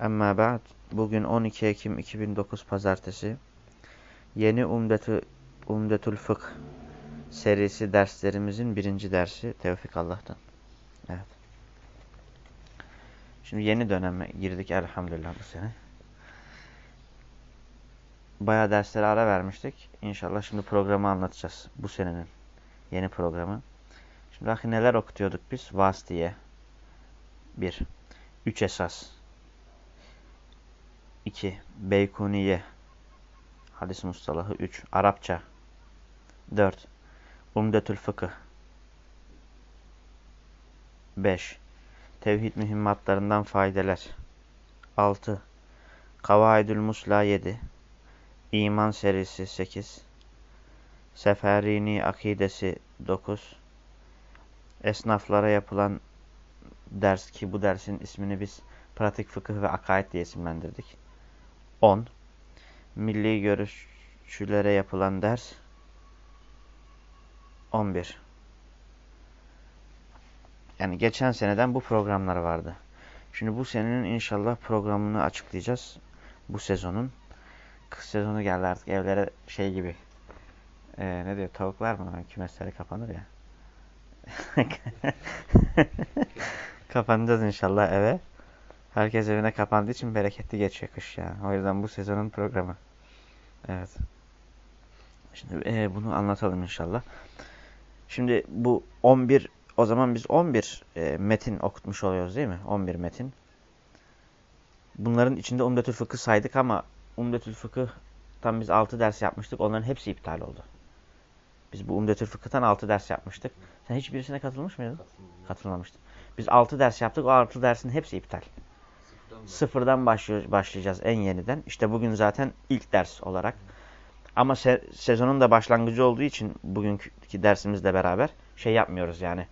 Amma ba'd. Bugün 12 Ekim 2009 Pazartesi. Yeni Umdetü, Umdetül Fıkh serisi derslerimizin birinci dersi. Tevfik Allah'tan. Evet. Şimdi yeni döneme girdik elhamdülillah bu sene. Baya derslere ara vermiştik. İnşallah şimdi programı anlatacağız. Bu senenin yeni programı. Şimdi bakın neler okutuyorduk biz? Vas diye. Bir. Üç esas. 2. Beykuniye Hadis mustalahı 3. Arapça 4. Umdetül fıkıh 5. Tevhid mühimmatlarından faydeler 6. Kavaidül Musla 7. İman serisi 8. Seferini akidesi 9. Esnaflara yapılan ders ki bu dersin ismini biz pratik fıkıh ve akaid diye isimlendirdik. 10. Milli görüşçülere yapılan ders 11. Yani geçen seneden bu programlar vardı. Şimdi bu senenin inşallah programını açıklayacağız. Bu sezonun. Kış sezonu geldi artık evlere şey gibi. Ee, ne diyor tavuklar mı? Kümesleri kapanır ya. Kapanacağız inşallah eve. Herkes evine kapandığı için bereketli geçiyor kış ya. O yüzden bu sezonun programı. Evet. Şimdi e, bunu anlatalım inşallah. Şimdi bu 11 o zaman biz 11 e, metin okutmuş oluyoruz değil mi? 11 metin. Bunların içinde Umdetül Fıkıh saydık ama Umdetül Fıkıh tam biz 6 ders yapmıştık. Onların hepsi iptal oldu. Biz bu Umdetül Fıkıh'tan 6 ders yapmıştık. Sen hiçbirisine katılmış mıydın? Katılmamıştın. Biz 6 ders yaptık. O 6 dersin hepsi iptal. Sıfırdan başlayacağız en yeniden. İşte bugün zaten ilk ders olarak. Ama se sezonun da başlangıcı olduğu için bugünkü dersimizle beraber şey yapmıyoruz yani.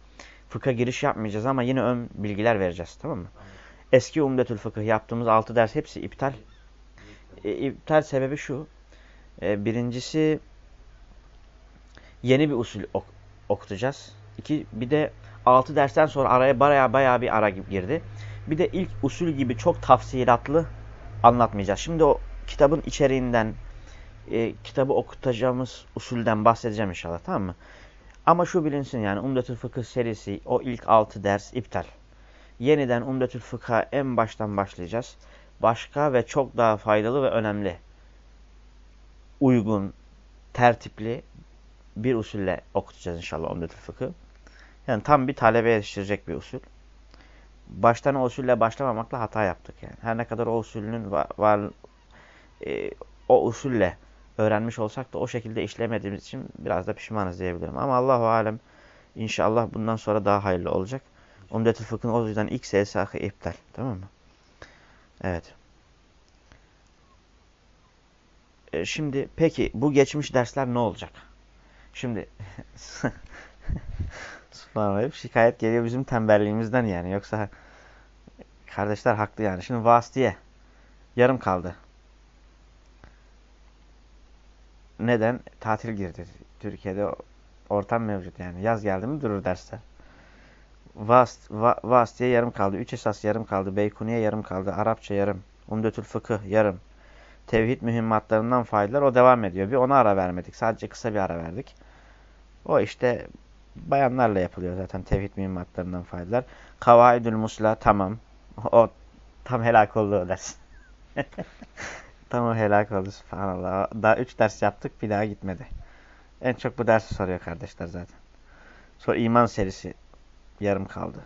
Fıkha giriş yapmayacağız ama yine ön bilgiler vereceğiz tamam mı? Eski Umdetül Fıkıh yaptığımız 6 ders hepsi iptal. E, iptal sebebi şu. E, birincisi yeni bir usul ok okutacağız. İki, bir de 6 dersten sonra araya bayağı bayağı bir ara girdi. Bir de ilk usul gibi çok tafsilatlı anlatmayacağız. Şimdi o kitabın içeriğinden, e, kitabı okutacağımız usulden bahsedeceğim inşallah tamam mı? Ama şu bilinsin yani Umdetül Fıkıh serisi o ilk 6 ders iptal. Yeniden Umdetül Fıkıh'a en baştan başlayacağız. Başka ve çok daha faydalı ve önemli, uygun, tertipli bir usulle okutacağız inşallah Umdetül Fıkıh. Yani tam bir talebe yetiştirecek bir usul baştan o usulle başlamamakla hata yaptık yani. Her ne kadar o usulünün var, var e, o usulle öğrenmiş olsak da o şekilde işlemediğimiz için biraz da pişmanız diyebilirim. Ama Allahu alem inşallah bundan sonra daha hayırlı olacak. Umdetül Fıkh'ın o yüzden ilk sesahı iptal. Tamam mı? Evet. E, şimdi peki bu geçmiş dersler ne olacak? Şimdi Hep şikayet geliyor bizim tembelliğimizden yani. Yoksa kardeşler haklı yani. Şimdi vasıtiye yarım kaldı. Neden? Tatil girdi. Türkiye'de ortam mevcut yani. Yaz geldi mi durur dersler. Vas, va, vasıtiye yarım kaldı. Üç esas yarım kaldı. Beykuniye yarım kaldı. Arapça yarım. Umdetül fıkıh yarım. Tevhid mühimmatlarından faydalar o devam ediyor. Bir ona ara vermedik. Sadece kısa bir ara verdik. O işte bayanlarla yapılıyor zaten tevhid mühimmatlarından faydalar. Kavaidül musla tamam. O tam helak oldu ders. tam o helak oldu subhanallah. Daha üç ders yaptık bir daha gitmedi. En çok bu dersi soruyor kardeşler zaten. Sonra iman serisi yarım kaldı.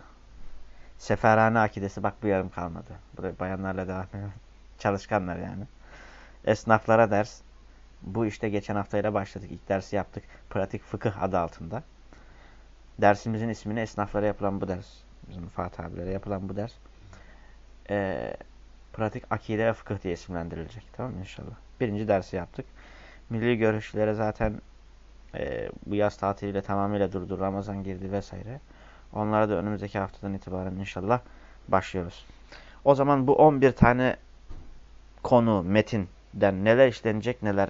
Seferhane akidesi bak bu yarım kalmadı. Buraya bayanlarla devam ediyor. Çalışkanlar yani. Esnaflara ders. Bu işte geçen haftayla başladık. İlk dersi yaptık. Pratik fıkıh adı altında. Dersimizin ismini esnaflara yapılan bu ders. Bizim Fatih yapılan bu ders. Ee, pratik akide ve fıkıh diye isimlendirilecek. Tamam mı inşallah? Birinci dersi yaptık. Milli görüşlere zaten e, bu yaz tatiliyle tamamıyla durdu. Ramazan girdi vesaire. Onlara da önümüzdeki haftadan itibaren inşallah başlıyoruz. O zaman bu 11 tane konu, metinden neler işlenecek, neler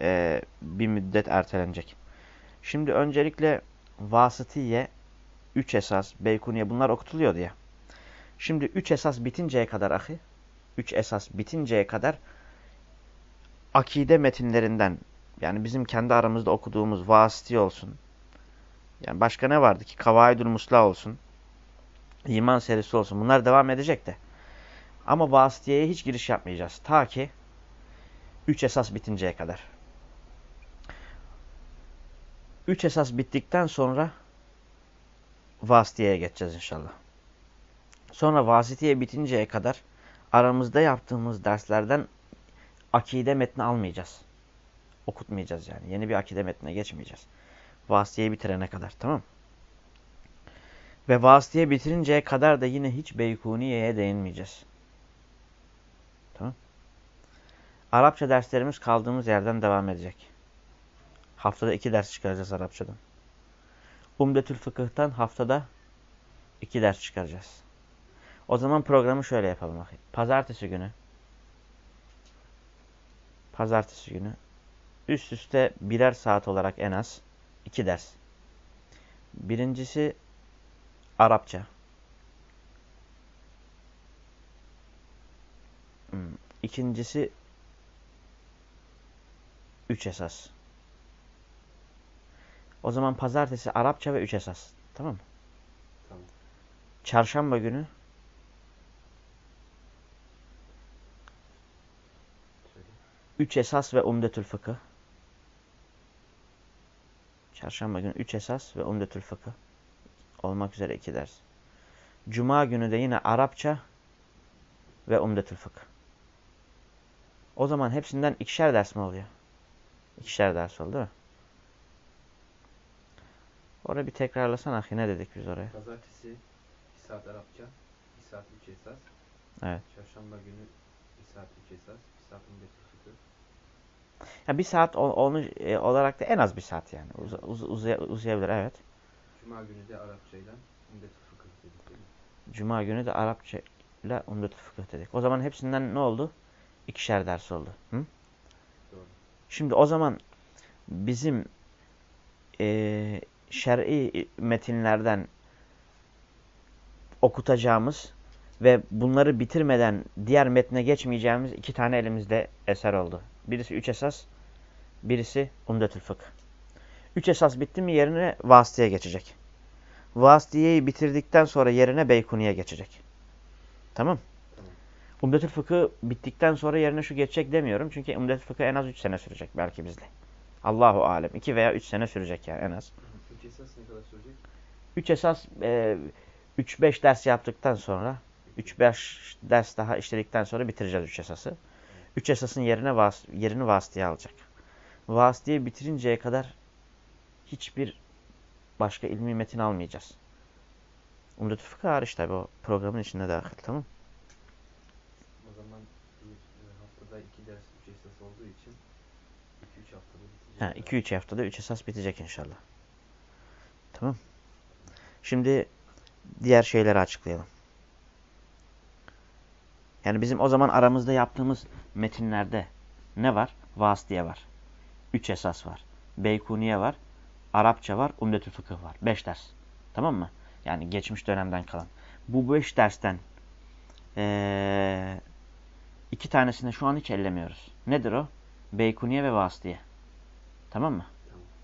e, bir müddet ertelenecek. Şimdi öncelikle vasıtiye, üç esas, beykuniye bunlar okutuluyordu ya. Şimdi üç esas bitinceye kadar ahi, üç esas bitinceye kadar akide metinlerinden yani bizim kendi aramızda okuduğumuz vasıti olsun. Yani başka ne vardı ki? Kavaidül Musla olsun. İman serisi olsun. Bunlar devam edecek de. Ama vasıtiyeye hiç giriş yapmayacağız. Ta ki üç esas bitinceye kadar. Üç esas bittikten sonra vasıtiyeye geçeceğiz inşallah. Sonra vasitiye bitinceye kadar aramızda yaptığımız derslerden akide metni almayacağız. Okutmayacağız yani. Yeni bir akide metnine geçmeyeceğiz. Vasitiyeyi bitirene kadar tamam Ve vasitiye bitirinceye kadar da yine hiç Beykuniye'ye değinmeyeceğiz. Tamam Arapça derslerimiz kaldığımız yerden devam edecek. Haftada iki ders çıkaracağız Arapçadan. Umdetül Fıkıh'tan haftada iki ders çıkaracağız. O zaman programı şöyle yapalım. Pazartesi günü Pazartesi günü üst üste birer saat olarak en az iki ders. Birincisi Arapça. Hmm, ikincisi üç esas. O zaman pazartesi Arapça ve üç esas. Tamam mı? Tamam. Çarşamba günü üç esas ve umdetül fıkıh. Çarşamba günü üç esas ve umdetül fıkıh. Olmak üzere iki ders. Cuma günü de yine Arapça ve umdetül fıkıh. O zaman hepsinden ikişer ders mi oluyor? İkişer ders oldu değil mi? Orada bir tekrarlasana ahi ne dedik biz oraya? Pazartesi saat Arapça, saat üç esas. Evet. Çarşamba günü saat üç esas, bir saat umdetül fıkıh. Ya bir saat onu e, olarak da en az bir saat yani. Uz, uz, uzay, uzayabilir evet. Cuma günü de Arapça ile umdetül fıkıh dedik değil mi? Cuma günü de Arapça ile umdetül fıkıh dedik. O zaman hepsinden ne oldu? İkişer ders oldu. Hı? Doğru. Şimdi o zaman bizim e, şer'i metinlerden okutacağımız ve bunları bitirmeden diğer metne geçmeyeceğimiz iki tane elimizde eser oldu. Birisi üç esas, birisi umdetül fıkh. Üç esas bitti mi yerine vasıtaya geçecek. Vasıtiyeyi bitirdikten sonra yerine beykuniye geçecek. Tamam Tamam. Umdetül fıkı bittikten sonra yerine şu geçecek demiyorum. Çünkü umdetül fıkı en az üç sene sürecek belki bizde. Allahu alem. iki veya üç sene sürecek yani en az. Üç esas ne kadar sürecek? Üç esas e, üç beş ders yaptıktan sonra üç beş ders daha işledikten sonra bitireceğiz üç esası. Üç esasın yerine vas yerini vasıtaya alacak. Vasıtayı bitirinceye kadar hiçbir başka ilmi metin almayacağız. Umdetül fıkıh hariç tabi o programın içinde dahil tamam O zaman e, haftada iki ders üç esas olduğu için iki üç haftada bitecek. Ha, iki üç haftada üç esas bitecek inşallah. Tamam. Şimdi diğer şeyleri açıklayalım. Yani bizim o zaman aramızda yaptığımız metinlerde ne var? Vasıtiye var. Üç esas var. Beykuniye var. Arapça var. Umdetü fıkıh var. Beş ders. Tamam mı? Yani geçmiş dönemden kalan. Bu beş dersten ee, iki tanesini şu an hiç ellemiyoruz. Nedir o? Beykuniye ve vasıtiye. Tamam mı?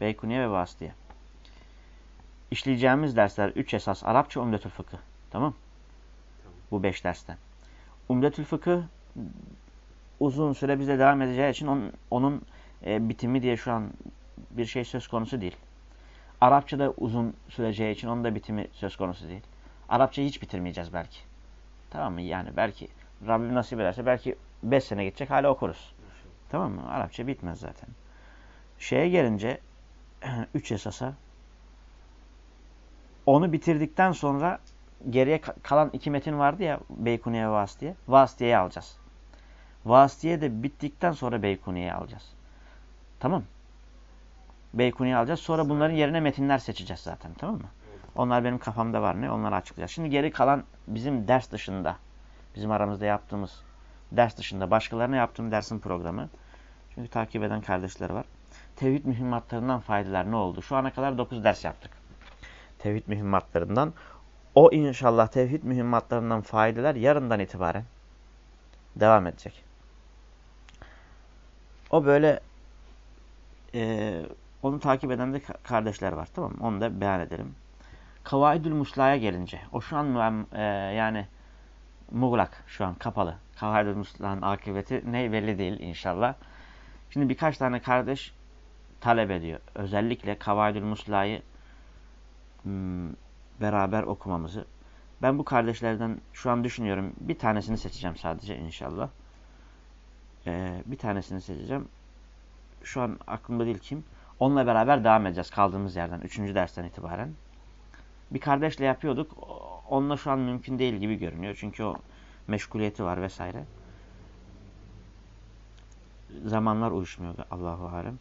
Beykuniye ve vasıtiye. İşleyeceğimiz dersler üç esas. Arapça, Umdetül fıkıh. Tamam? tamam. Bu beş dersten. Umdetül fıkıh uzun süre bize devam edeceği için onun, onun e, bitimi diye şu an bir şey söz konusu değil. Arapça da uzun süreceği için onun da bitimi söz konusu değil. Arapçayı hiç bitirmeyeceğiz belki. Tamam mı? Yani belki Rabbim nasip ederse belki 5 sene geçecek hala okuruz. Tamam mı? Arapça bitmez zaten. Şeye gelince 3 esasa onu bitirdikten sonra geriye kalan iki metin vardı ya Beykuniye ve Vasıtiye. Vasıtiye'yi alacağız. Vasıtiye de bittikten sonra Beykuniye'yi alacağız. Tamam Beykuni'yi alacağız. Sonra bunların yerine metinler seçeceğiz zaten. Tamam mı? Onlar benim kafamda var ne? Onları açıklayacağız. Şimdi geri kalan bizim ders dışında, bizim aramızda yaptığımız ders dışında başkalarına yaptığım dersin programı. Çünkü takip eden kardeşler var. Tevhid mühimmatlarından faydalar ne oldu? Şu ana kadar 9 ders yaptık. Tevhid mühimmatlarından. O inşallah tevhid mühimmatlarından faydalar yarından itibaren devam edecek. O böyle e, onu takip eden de kardeşler var. Tamam mı? Onu da beyan edelim. Kavaidül Musla'ya gelince. O şu an e, yani muğlak şu an kapalı. Kavaidül Musla'nın akıbeti ne belli değil inşallah. Şimdi birkaç tane kardeş talep ediyor. Özellikle Kavaidül Musla'yı beraber okumamızı. Ben bu kardeşlerden şu an düşünüyorum. Bir tanesini seçeceğim sadece inşallah. Ee, bir tanesini seçeceğim. Şu an aklımda değil kim. Onunla beraber devam edeceğiz kaldığımız yerden. Üçüncü dersten itibaren. Bir kardeşle yapıyorduk. Onunla şu an mümkün değil gibi görünüyor. Çünkü o meşguliyeti var vesaire. Zamanlar uyuşmuyor Allahu Alem.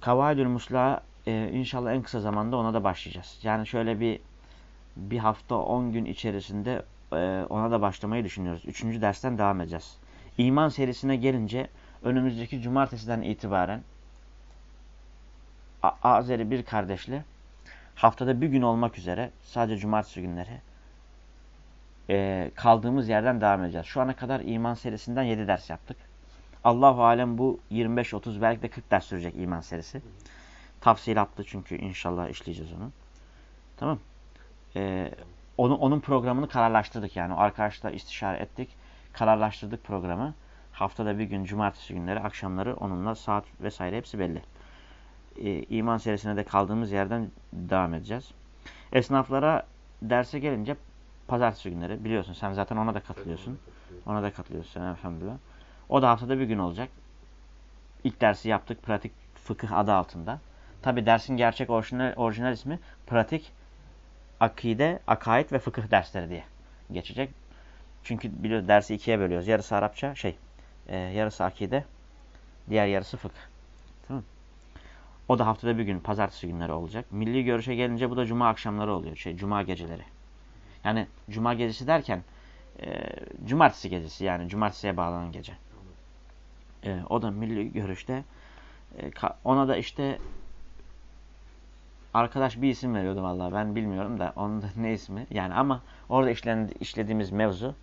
Kavaidül Musla e, inşallah en kısa zamanda ona da başlayacağız. Yani şöyle bir bir hafta on gün içerisinde e, ona da başlamayı düşünüyoruz. Üçüncü dersten devam edeceğiz. İman serisine gelince önümüzdeki cumartesiden itibaren Azeri bir kardeşle haftada bir gün olmak üzere sadece cumartesi günleri e, kaldığımız yerden devam edeceğiz. Şu ana kadar iman serisinden 7 ders yaptık. Allahu alem bu 25-30 belki de 40 ders sürecek iman serisi. Tafsilatlı çünkü inşallah işleyeceğiz onu. Tamam. Ee, onu, onun programını kararlaştırdık yani. O arkadaşla istişare ettik. Kararlaştırdık programı. Haftada bir gün cumartesi günleri akşamları onunla saat vesaire hepsi belli e, iman serisine de kaldığımız yerden devam edeceğiz. Esnaflara derse gelince pazartesi günleri biliyorsun sen zaten ona da katılıyorsun. Ona da katılıyorsun elhamdülillah. O da haftada bir gün olacak. İlk dersi yaptık pratik fıkıh adı altında. Tabi dersin gerçek orijinal, orijinal ismi pratik akide, akaid ve fıkıh dersleri diye geçecek. Çünkü biliyoruz dersi ikiye bölüyoruz. Yarısı Arapça şey, e, yarısı akide, diğer yarısı fıkıh. O da haftada bir gün pazartesi günleri olacak. Milli görüşe gelince bu da cuma akşamları oluyor. Şey cuma geceleri. Yani cuma gecesi derken e, cumartesi gecesi yani cumartesiye bağlanan gece. E, o da milli görüşte e, ona da işte arkadaş bir isim veriyordu vallahi ben bilmiyorum da onun da ne ismi yani ama orada işlendi, işlediğimiz mevzu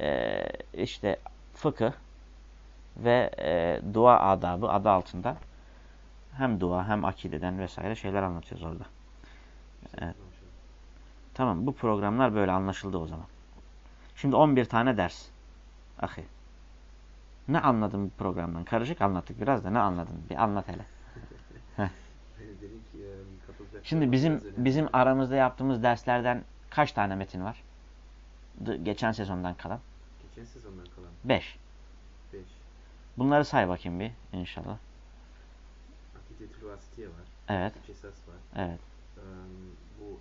e, işte fıkıh ve e, dua adabı adı altında hem dua hem akideden vesaire şeyler anlatıyoruz orada. Evet. Tamam bu programlar böyle anlaşıldı o zaman. Şimdi 11 tane ders. Ahi. Ne anladın bu programdan? Karışık anlattık biraz da ne anladın? Bir anlat hele. Şimdi bizim bizim aramızda yaptığımız derslerden kaç tane metin var? Geçen sezondan kalan. Geçen sezondan kalan. 5. 5. Bunları say bakayım bir inşallah. Akidetül Vasitiye var. Evet. Üç esas var. Evet. Ee, bu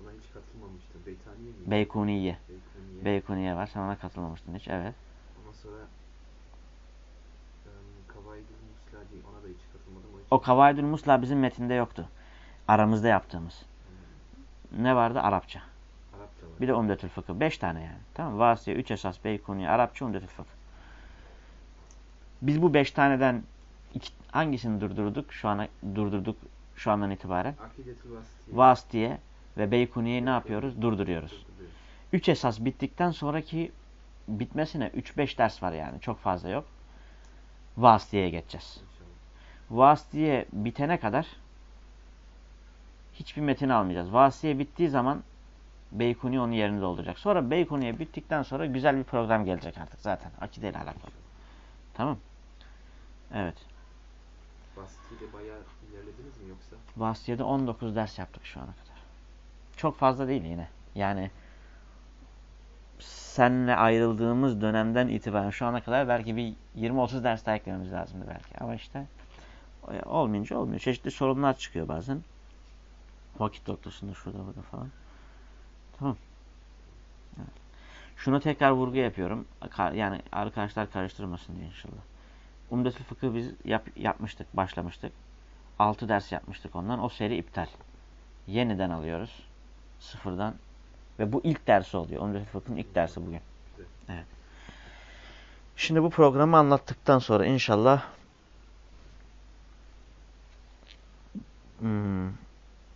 buna hiç katılmamıştım. Beytaniye miydi? Beykuniye. Beykuniye. Beykuniye var. Sen ona katılmamıştın hiç. Evet. Ondan sonra um, Kavaidül Musla diye ona da hiç katılmadım. O, hiç o Kavaidül Musla bizim metinde yoktu. Aramızda yaptığımız. Ne vardı? Arapça. Arapça var. Bir de Umdetül Fıkıh. Beş tane yani. Tamam Vasiye, üç esas, Beykuniye, Arapça, Umdetül Fıkıh. Biz bu beş taneden iki, hangisini durdurduk? Şu ana durdurduk şu andan itibaren. Vasitiye ve Beykuniye'yi ne yapıyoruz? Durduruyoruz. Üç esas bittikten sonraki bitmesine 3-5 ders var yani. Çok fazla yok. Vasitiye'ye geçeceğiz. Vasitiye bitene kadar hiçbir metin almayacağız. Vasitiye bittiği zaman Beykuni onun yerini dolduracak. Sonra Beykuniye bittikten sonra güzel bir program gelecek artık zaten. Akide ile alakalı. Tamam. Evet. Vasitiye'de bayağı ilerlediniz mi yoksa? Vasitiye'de 19 ders yaptık şu ana kadar. Çok fazla değil yine. Yani senle ayrıldığımız dönemden itibaren şu ana kadar belki bir 20-30 ders daha eklememiz lazımdı belki. Ama işte olmayınca olmuyor. Çeşitli sorunlar çıkıyor bazen. Vakit noktasında şurada burada falan. Tamam. Şunu tekrar vurgu yapıyorum. Yani arkadaşlar karıştırmasın diye inşallah. Umdetül fıkıh biz yap, yapmıştık, başlamıştık. 6 ders yapmıştık ondan. O seri iptal. Yeniden alıyoruz. Sıfırdan. Ve bu ilk dersi oluyor. Umdetül fıkhın ilk dersi bugün. Evet. Şimdi bu programı anlattıktan sonra inşallah hmm,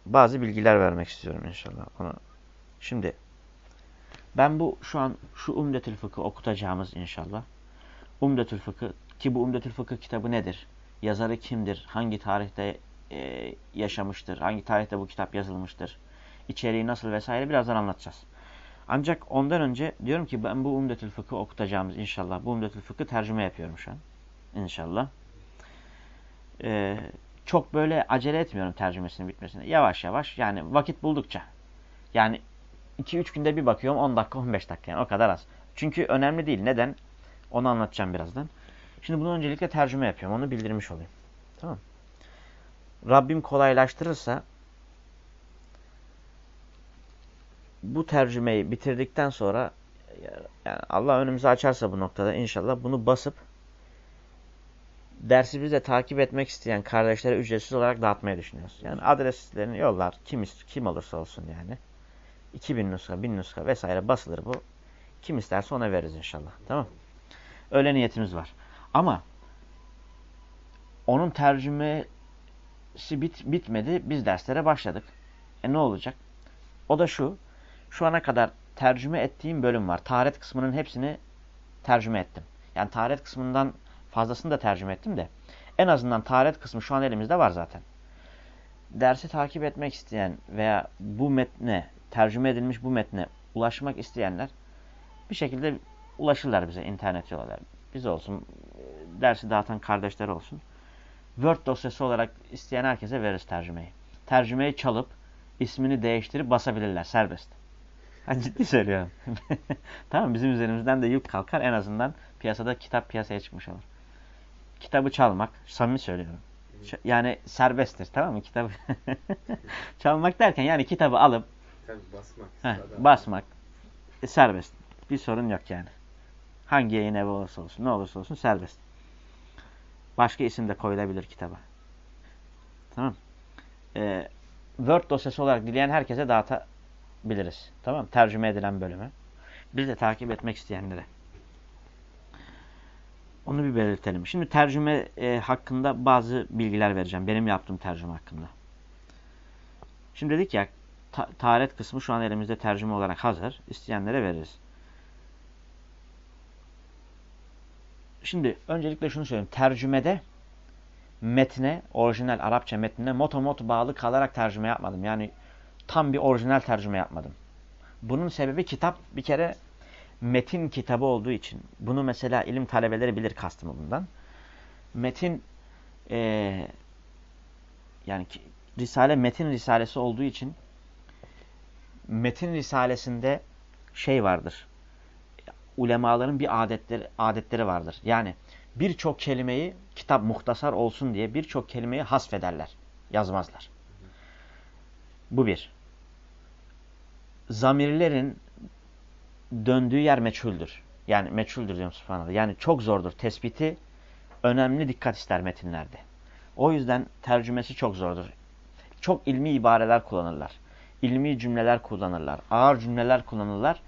bazı bilgiler vermek istiyorum inşallah. Ona. Şimdi ben bu şu an şu Umdetül Fıkı okutacağımız inşallah. Umdetül Fıkı ki bu Umdetül Fıkı kitabı nedir? Yazarı kimdir? Hangi tarihte e, yaşamıştır? Hangi tarihte bu kitap yazılmıştır? İçeriği nasıl vesaire birazdan anlatacağız. Ancak ondan önce diyorum ki ben bu Umdetül Fıkı okutacağımız inşallah. Bu Umdetül Fıkı tercüme yapıyorum şu an. İnşallah. Ee, çok böyle acele etmiyorum tercümesinin bitmesine. Yavaş yavaş yani vakit buldukça. Yani 2-3 günde bir bakıyorum 10 dakika 15 dakika yani o kadar az. Çünkü önemli değil. Neden? Onu anlatacağım birazdan. Şimdi bunu öncelikle tercüme yapıyorum. Onu bildirmiş olayım. Tamam Rabbim kolaylaştırırsa bu tercümeyi bitirdikten sonra yani Allah önümüzü açarsa bu noktada inşallah bunu basıp dersi bize takip etmek isteyen kardeşlere ücretsiz olarak dağıtmayı düşünüyoruz. Yani adreslerini yollar kim, kim olursa olsun yani. 2000 nuska, 1000 nuska vesaire basılır bu. Kim isterse ona veririz inşallah. Tamam Öyle niyetimiz var. Ama onun tercümesi bit, bitmedi. Biz derslere başladık. E ne olacak? O da şu. Şu ana kadar tercüme ettiğim bölüm var. Taharet kısmının hepsini tercüme ettim. Yani taharet kısmından fazlasını da tercüme ettim de. En azından taharet kısmı şu an elimizde var zaten. Dersi takip etmek isteyen veya bu metne, tercüme edilmiş bu metne ulaşmak isteyenler bir şekilde ulaşırlar bize internet yollar. Biz olsun, dersi dağıtan kardeşler olsun. Word dosyası olarak isteyen herkese veririz tercümeyi. Tercümeyi çalıp ismini değiştirip basabilirler serbest. Ha, ciddi söylüyorum. tamam bizim üzerimizden de yük kalkar. En azından piyasada kitap piyasaya çıkmış olur. Kitabı çalmak, samimi söylüyorum. Yani serbesttir tamam mı? Kitabı çalmak derken yani kitabı alıp Tabii basmak. Heh, basmak e, serbest. Bir sorun yok yani. Hangi yayın evi olursa olsun, ne olursa olsun serbest. Başka isim de koyulabilir kitaba. Tamam. Ee, Word dosyası olarak dileyen herkese dağıtabiliriz. Tamam Tercüme edilen bölümü. Biz de takip etmek isteyenlere. Onu bir belirtelim. Şimdi tercüme e, hakkında bazı bilgiler vereceğim. Benim yaptığım tercüme hakkında. Şimdi dedik ya ta taharet kısmı şu an elimizde tercüme olarak hazır. İsteyenlere veririz. Şimdi öncelikle şunu söyleyeyim. Tercümede metne, orijinal Arapça metnine motomot bağlı kalarak tercüme yapmadım. Yani tam bir orijinal tercüme yapmadım. Bunun sebebi kitap bir kere metin kitabı olduğu için. Bunu mesela ilim talebeleri bilir kastımı bundan. Metin e, yani Risale metin risalesi olduğu için metin risalesinde şey vardır. Ulemaların bir adetleri, adetleri vardır. Yani birçok kelimeyi kitap muhtasar olsun diye birçok kelimeyi hasfederler. Yazmazlar. Bu bir. Zamirlerin döndüğü yer meçhuldür. Yani meçhuldür diyorum subhanallah. Yani çok zordur. Tespiti önemli dikkat ister metinlerde. O yüzden tercümesi çok zordur. Çok ilmi ibareler kullanırlar. İlmi cümleler kullanırlar. Ağır cümleler kullanırlar.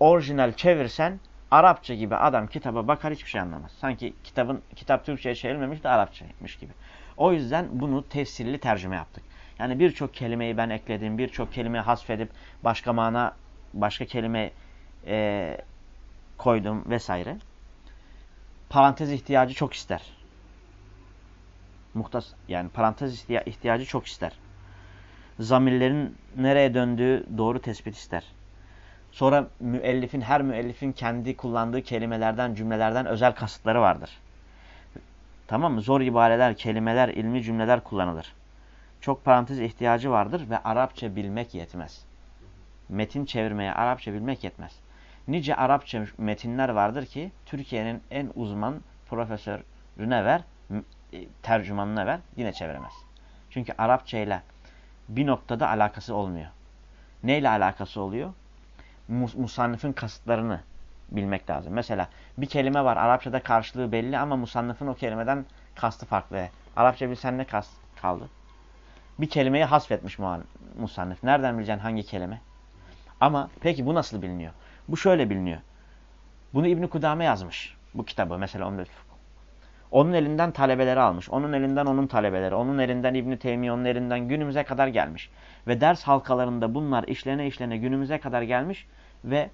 Orijinal çevirsen Arapça gibi adam kitaba bakar hiçbir şey anlamaz. Sanki kitabın kitap Türkçe'ye çevrilmemiş de Arapçaymış gibi. O yüzden bunu tefsirli tercüme yaptık. Yani birçok kelimeyi ben ekledim, birçok kelime hasfedip başka mana, başka kelime e, koydum vesaire. Parantez ihtiyacı çok ister. Muhtas yani parantez ihtiyacı çok ister. Zamirlerin nereye döndüğü doğru tespit ister. Sonra müellifin, her müellifin kendi kullandığı kelimelerden, cümlelerden özel kasıtları vardır. Tamam mı? Zor ibareler, kelimeler, ilmi cümleler kullanılır. Çok parantez ihtiyacı vardır ve Arapça bilmek yetmez. Metin çevirmeye Arapça bilmek yetmez. Nice Arapça metinler vardır ki Türkiye'nin en uzman profesörüne ver, e, tercümanına ver yine çeviremez. Çünkü Arapça ile bir noktada alakası olmuyor. Neyle alakası oluyor? mus musannifin kasıtlarını bilmek lazım. Mesela bir kelime var Arapçada karşılığı belli ama musannifin o kelimeden kastı farklı. Arapça bilsen ne kast kaldı? Bir kelimeyi hasfetmiş musannif. Nereden bileceksin hangi kelime? Ama peki bu nasıl biliniyor? Bu şöyle biliniyor. Bunu İbn Kudame yazmış. Bu kitabı mesela Umdetül Onun elinden talebeleri almış. Onun elinden onun talebeleri. Onun elinden İbn Teymiye, onun elinden günümüze kadar gelmiş. Ve ders halkalarında bunlar işlene işlene günümüze kadar gelmiş ve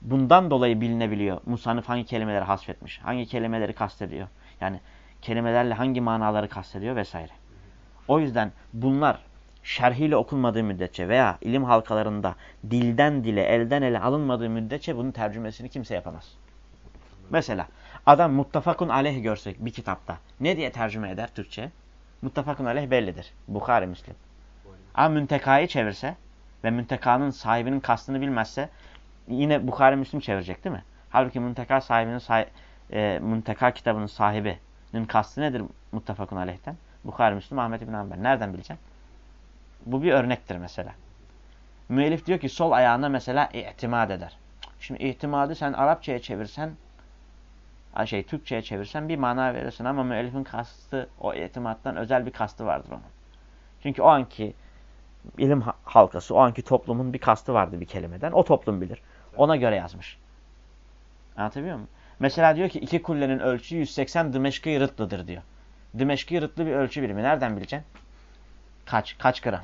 bundan dolayı bilinebiliyor. Musannif hangi kelimeleri hasfetmiş, hangi kelimeleri kastediyor. Yani kelimelerle hangi manaları kastediyor vesaire. O yüzden bunlar şerhiyle okunmadığı müddetçe veya ilim halkalarında dilden dile, elden ele alınmadığı müddetçe bunun tercümesini kimse yapamaz. Mesela adam muttafakun aleyh görsek bir kitapta ne diye tercüme eder Türkçe? Muttafakun aleyh bellidir. Bukhari, Müslim. Ama müntekayı çevirse ve müntekanın sahibinin kastını bilmezse yine Bukhari Müslim çevirecek değil mi? Halbuki münteka sahibinin sahi, e, münteka kitabının sahibinin kastı nedir muttafakun aleyhten? Bukhari Müslim Ahmet İbn Hanbel. Nereden bileceksin? Bu bir örnektir mesela. Müellif diyor ki sol ayağına mesela ihtimad eder. Şimdi ihtimadı sen Arapçaya çevirsen şey Türkçeye çevirsen bir mana verirsin ama müellifin kastı o itimattan özel bir kastı vardır onun. Çünkü o anki ilim halkası, o anki toplumun bir kastı vardı bir kelimeden. O toplum bilir. Ona göre yazmış. Anlatabiliyor muyum? Mesela diyor ki iki kullenin ölçüsü 180 Dimeşki rıtlıdır diyor. Dimeşki rıtlı bir ölçü birimi. Nereden bileceksin? Kaç? Kaç gram?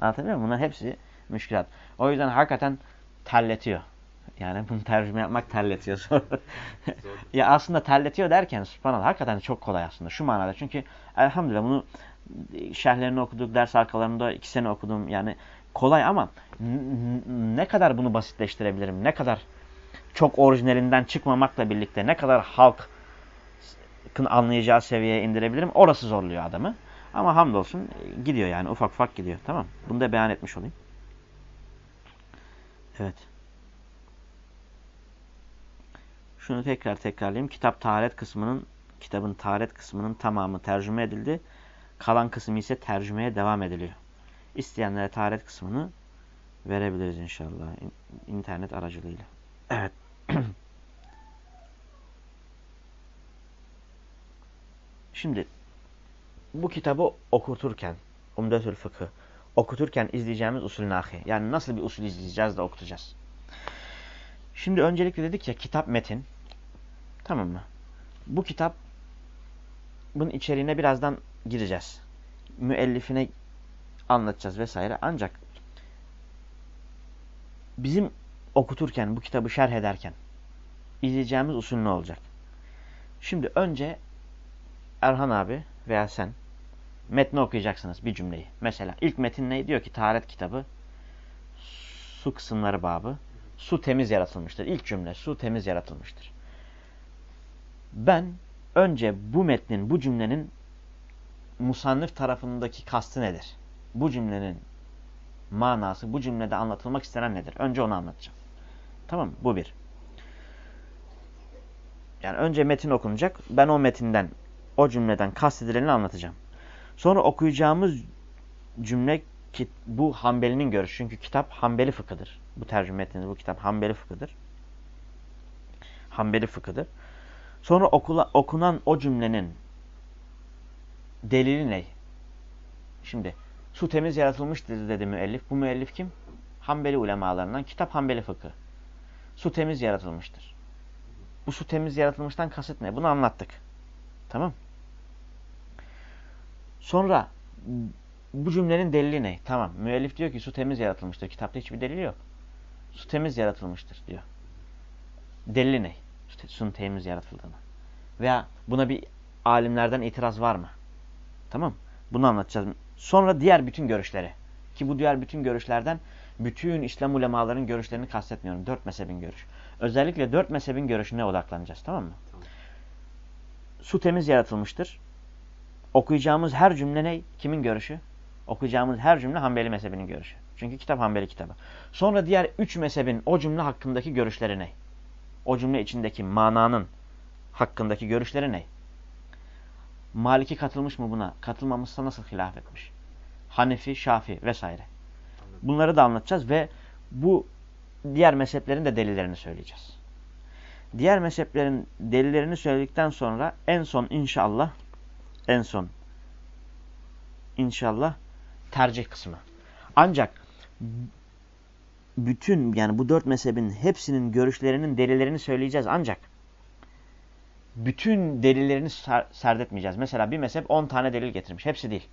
Anlatabiliyor muyum? Bunların hepsi müşkilat. O yüzden hakikaten terletiyor. Yani bunu tercüme yapmak terletiyor. ya aslında terletiyor derken subhanallah hakikaten çok kolay aslında şu manada. Çünkü elhamdülillah bunu şerhlerini okuduk, ders arkalarında iki sene okudum. Yani kolay ama ne kadar bunu basitleştirebilirim? Ne kadar çok orijinalinden çıkmamakla birlikte ne kadar halkın anlayacağı seviyeye indirebilirim? Orası zorluyor adamı. Ama hamdolsun gidiyor yani ufak ufak gidiyor. Tamam Bunu da beyan etmiş olayım. Evet. Şunu tekrar tekrarlayayım. Kitap taharet kısmının kitabın taharet kısmının tamamı tercüme edildi. Kalan kısmı ise tercümeye devam ediliyor. İsteyenlere taharet kısmını verebiliriz inşallah. internet aracılığıyla. Evet. Şimdi bu kitabı okuturken, Umdetül Fıkı okuturken izleyeceğimiz usul nahi. Yani nasıl bir usul izleyeceğiz de okutacağız. Şimdi öncelikle dedik ya kitap metin. Tamam mı? Bu kitap bunun içeriğine birazdan gireceğiz. Müellifine anlatacağız vesaire. Ancak bizim okuturken, bu kitabı şerh ederken izleyeceğimiz usul ne olacak? Şimdi önce Erhan abi veya sen metni okuyacaksınız bir cümleyi. Mesela ilk metin ne? Diyor ki taharet kitabı su kısımları babı. Su temiz yaratılmıştır. İlk cümle su temiz yaratılmıştır. Ben önce bu metnin, bu cümlenin musannif tarafındaki kastı nedir? Bu cümlenin manası, bu cümlede anlatılmak istenen nedir? Önce onu anlatacağım. Tamam mı? Bu bir. Yani önce metin okunacak. Ben o metinden, o cümleden kastedileni anlatacağım. Sonra okuyacağımız cümle ki bu Hanbeli'nin görüşü. Çünkü kitap Hanbeli fıkıdır. Bu tercüme ettiğiniz bu kitap Hanbeli fıkıdır. Hanbeli fıkıdır. Sonra okula, okunan o cümlenin delili ne? Şimdi su temiz yaratılmıştır dedi müellif. Bu müellif kim? Hanbeli ulemalarından. Kitap Hanbeli fıkı. Su temiz yaratılmıştır. Bu su temiz yaratılmıştan kasıt ne? Bunu anlattık. Tamam. Sonra bu cümlenin delili ne? Tamam. Müellif diyor ki su temiz yaratılmıştır. Kitapta hiçbir delili yok. Su temiz yaratılmıştır diyor. Delili ne? Suyun temiz yaratıldığını. Veya buna bir alimlerden itiraz var mı? Tamam. Bunu anlatacağız. Sonra diğer bütün görüşleri. Ki bu diğer bütün görüşlerden bütün İslam ulemalarının görüşlerini kastetmiyorum. Dört mezhebin görüş. Özellikle dört mezhebin görüşüne odaklanacağız. Tamam mı? Tamam. Su temiz yaratılmıştır. Okuyacağımız her cümle ne? Kimin görüşü? Okuyacağımız her cümle Hanbeli mezhebinin görüşü. Çünkü kitap Hanbeli kitabı. Sonra diğer üç mezhebin o cümle hakkındaki görüşleri ne? O cümle içindeki mananın hakkındaki görüşleri ne? Maliki katılmış mı buna? Katılmamışsa nasıl hilaf etmiş? Hanefi, Şafi vesaire. Bunları da anlatacağız ve bu diğer mezheplerin de delillerini söyleyeceğiz. Diğer mezheplerin delillerini söyledikten sonra en son inşallah en son inşallah tercih kısmı. Ancak bütün yani bu dört mezhebin hepsinin görüşlerinin delillerini söyleyeceğiz ancak bütün delillerini ser serdetmeyeceğiz. Mesela bir mezhep 10 tane delil getirmiş. Hepsi değil.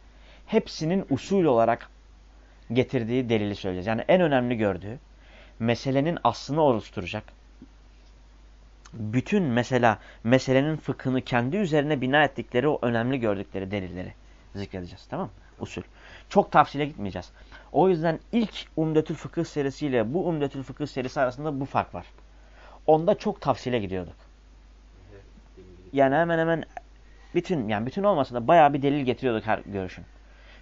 Hepsinin usul olarak getirdiği delili söyleyeceğiz. Yani en önemli gördüğü meselenin aslını oluşturacak. Bütün mesela meselenin fıkhını kendi üzerine bina ettikleri o önemli gördükleri delilleri zikredeceğiz. Tamam mı? Usul. Çok tavsiye gitmeyeceğiz. O yüzden ilk Umdetül Fıkıh serisiyle bu Umdetül Fıkıh serisi arasında bu fark var. Onda çok tavsiye gidiyorduk. Yani hemen hemen bütün yani bütün olmasa da bayağı bir delil getiriyorduk her görüşün.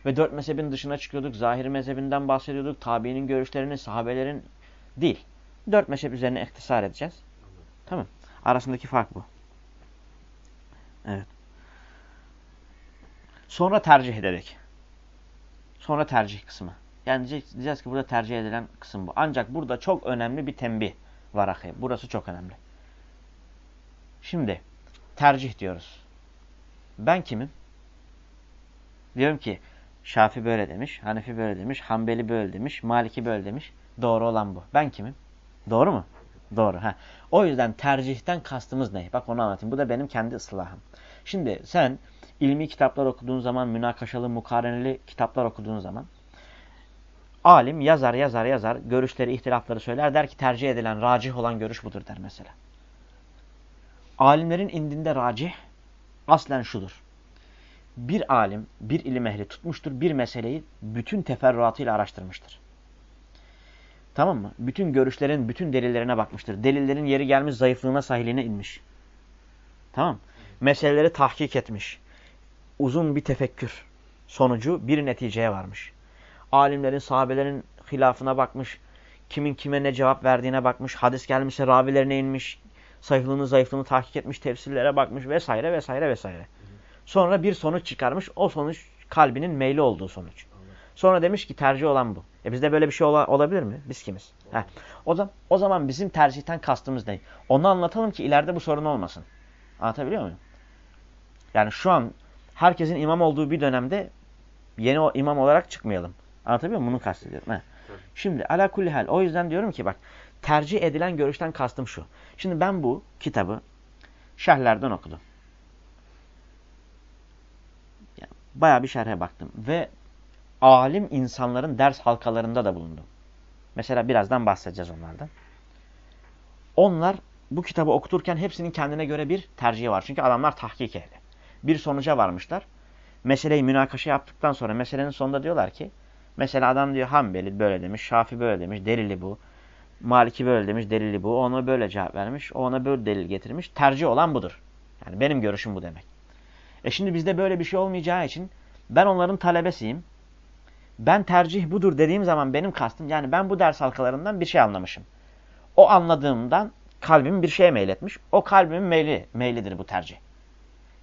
Ve dört mezhebin dışına çıkıyorduk. Zahir mezhebinden bahsediyorduk. Tabiinin görüşlerini, sahabelerin değil. Dört mezhep üzerine ihtisar edeceğiz. Tamam. Arasındaki fark bu. Evet. Sonra tercih ededik. Sonra tercih kısmı. Yani diyeceğiz ki burada tercih edilen kısım bu. Ancak burada çok önemli bir tembih var ahi. Burası çok önemli. Şimdi tercih diyoruz. Ben kimim? Diyorum ki Şafi böyle demiş, Hanefi böyle demiş, Hanbeli böyle demiş, Maliki böyle demiş. Doğru olan bu. Ben kimim? Doğru mu? Doğru. Ha. O yüzden tercihten kastımız ne? Bak onu anlatayım. Bu da benim kendi ıslahım. Şimdi sen ilmi kitaplar okuduğun zaman, münakaşalı, mukareneli kitaplar okuduğun zaman alim yazar yazar yazar görüşleri, ihtilafları söyler. Der ki tercih edilen, racih olan görüş budur der mesela. Alimlerin indinde racih aslen şudur. Bir alim, bir ilim ehli tutmuştur, bir meseleyi bütün teferruatıyla araştırmıştır. Tamam mı? Bütün görüşlerin, bütün delillerine bakmıştır. Delillerin yeri gelmiş zayıflığına, sahiline inmiş. Tamam Meseleleri tahkik etmiş. Uzun bir tefekkür sonucu bir neticeye varmış. Alimlerin, sahabelerin hilafına bakmış. Kimin kime ne cevap verdiğine bakmış. Hadis gelmişse ravilerine inmiş. Sayıhlığını, zayıflığını tahkik etmiş. Tefsirlere bakmış vesaire vesaire vesaire. Sonra bir sonuç çıkarmış. O sonuç kalbinin meyli olduğu sonuç. Sonra demiş ki tercih olan bu. E bizde böyle bir şey ola, olabilir mi? Biz kimiz? Heh. O, zaman, o zaman bizim tercihten kastımız ne? Onu anlatalım ki ileride bu sorun olmasın. Anlatabiliyor muyum? Yani şu an herkesin imam olduğu bir dönemde yeni o imam olarak çıkmayalım. Anlatabiliyor muyum? Bunu kastediyorum. Heh. Şimdi ala kulli hal. O yüzden diyorum ki bak tercih edilen görüşten kastım şu. Şimdi ben bu kitabı şerhlerden okudum. Yani bayağı bir şerhe baktım. Ve alim insanların ders halkalarında da bulundum. Mesela birazdan bahsedeceğiz onlardan. Onlar bu kitabı okuturken hepsinin kendine göre bir tercihi var. Çünkü adamlar tahkik ehli. Bir sonuca varmışlar. Meseleyi münakaşa yaptıktan sonra meselenin sonunda diyorlar ki mesela adam diyor Hanbeli böyle demiş, Şafi böyle demiş, delili bu. Maliki böyle demiş, delili bu. Ona böyle cevap vermiş, ona böyle delil getirmiş. Tercih olan budur. Yani benim görüşüm bu demek. E şimdi bizde böyle bir şey olmayacağı için ben onların talebesiyim ben tercih budur dediğim zaman benim kastım yani ben bu ders halkalarından bir şey anlamışım. O anladığımdan kalbim bir şeye meyletmiş. O kalbimin meyli, meylidir bu tercih.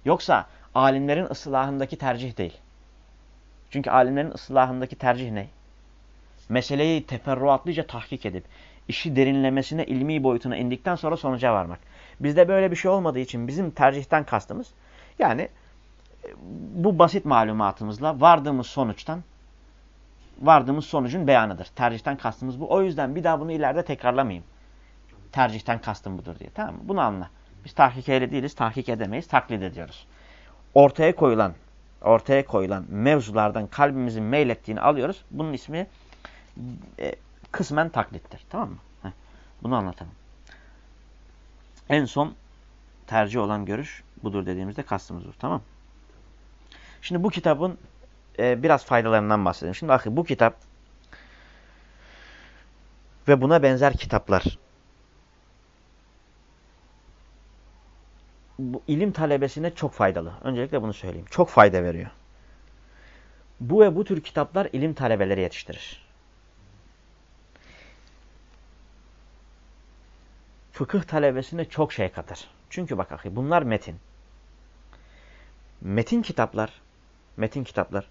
Yoksa alimlerin ıslahındaki tercih değil. Çünkü alimlerin ıslahındaki tercih ne? Meseleyi teferruatlıca tahkik edip işi derinlemesine ilmi boyutuna indikten sonra sonuca varmak. Bizde böyle bir şey olmadığı için bizim tercihten kastımız yani e, bu basit malumatımızla vardığımız sonuçtan vardığımız sonucun beyanıdır. Tercihten kastımız bu. O yüzden bir daha bunu ileride tekrarlamayayım. Tercihten kastım budur diye. Tamam mı? Bunu anla. Biz tahkik ehli değiliz. Tahkik edemeyiz. Taklit ediyoruz. Ortaya koyulan ortaya koyulan mevzulardan kalbimizin meylettiğini alıyoruz. Bunun ismi e, kısmen taklittir. Tamam mı? Heh, bunu anlatalım. En son tercih olan görüş budur dediğimizde kastımız bu. Tamam Şimdi bu kitabın e, biraz faydalarından bahsedeyim. Şimdi bakın bu kitap ve buna benzer kitaplar bu ilim talebesine çok faydalı. Öncelikle bunu söyleyeyim. Çok fayda veriyor. Bu ve bu tür kitaplar ilim talebeleri yetiştirir. Fıkıh talebesine çok şey katar. Çünkü bak akı bunlar metin. Metin kitaplar, metin kitaplar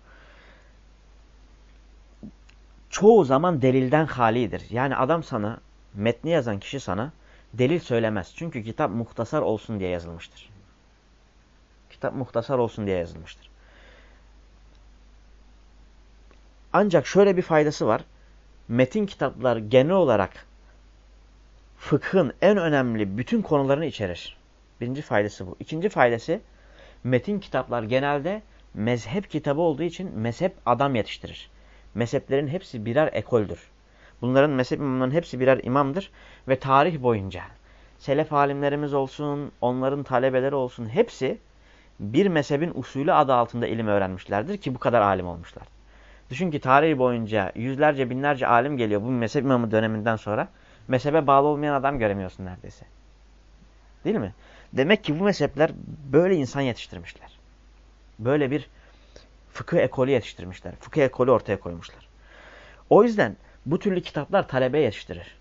çoğu zaman delilden halidir. Yani adam sana metni yazan kişi sana delil söylemez. Çünkü kitap muhtasar olsun diye yazılmıştır. Kitap muhtasar olsun diye yazılmıştır. Ancak şöyle bir faydası var. Metin kitaplar genel olarak fıkhın en önemli bütün konularını içerir. Birinci faydası bu. İkinci faydası metin kitaplar genelde mezhep kitabı olduğu için mezhep adam yetiştirir. Mezheplerin hepsi birer ekoldür. Bunların mezhep imamların hepsi birer imamdır ve tarih boyunca selef alimlerimiz olsun, onların talebeleri olsun hepsi bir mezhebin usulü adı altında ilim öğrenmişlerdir ki bu kadar alim olmuşlar. Düşün ki tarih boyunca yüzlerce binlerce alim geliyor bu mezhep imamı döneminden sonra. Mezhebe bağlı olmayan adam göremiyorsun neredeyse. Değil mi? Demek ki bu mezhepler böyle insan yetiştirmişler. Böyle bir fıkıh ekolü yetiştirmişler. Fıkıh ekolü ortaya koymuşlar. O yüzden bu türlü kitaplar talebe yetiştirir.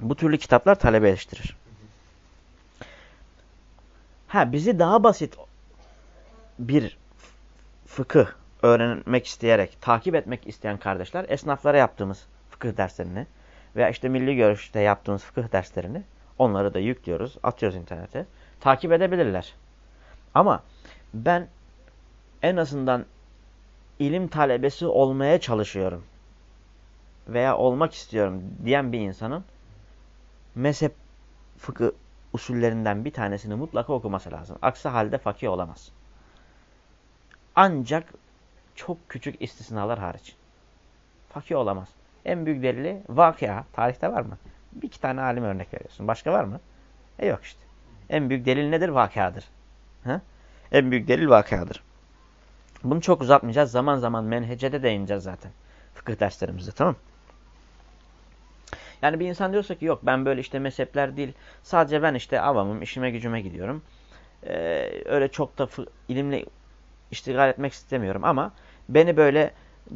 Bu türlü kitaplar talebe yetiştirir. Ha bizi daha basit bir fıkıh öğrenmek isteyerek, takip etmek isteyen kardeşler esnaflara yaptığımız fıkıh derslerini veya işte milli görüşte yaptığımız fıkıh derslerini onları da yüklüyoruz, atıyoruz internete. Takip edebilirler. Ama ben en azından ilim talebesi olmaya çalışıyorum veya olmak istiyorum diyen bir insanın mezhep fıkıh usullerinden bir tanesini mutlaka okuması lazım. Aksi halde fakih olamaz. Ancak çok küçük istisnalar hariç. Fakih olamaz. En büyük delili vakıa. Tarihte var mı? Bir iki tane alim örnek veriyorsun. Başka var mı? E yok işte. En büyük delil nedir? Vakadır. Ha? En büyük delil vakadır. Bunu çok uzatmayacağız. Zaman zaman menhecede değineceğiz zaten. Fıkıh derslerimizde tamam Yani bir insan diyorsa ki yok ben böyle işte mezhepler değil. Sadece ben işte avamım, işime gücüme gidiyorum. Ee, öyle çok da ilimle iştigal etmek istemiyorum ama beni böyle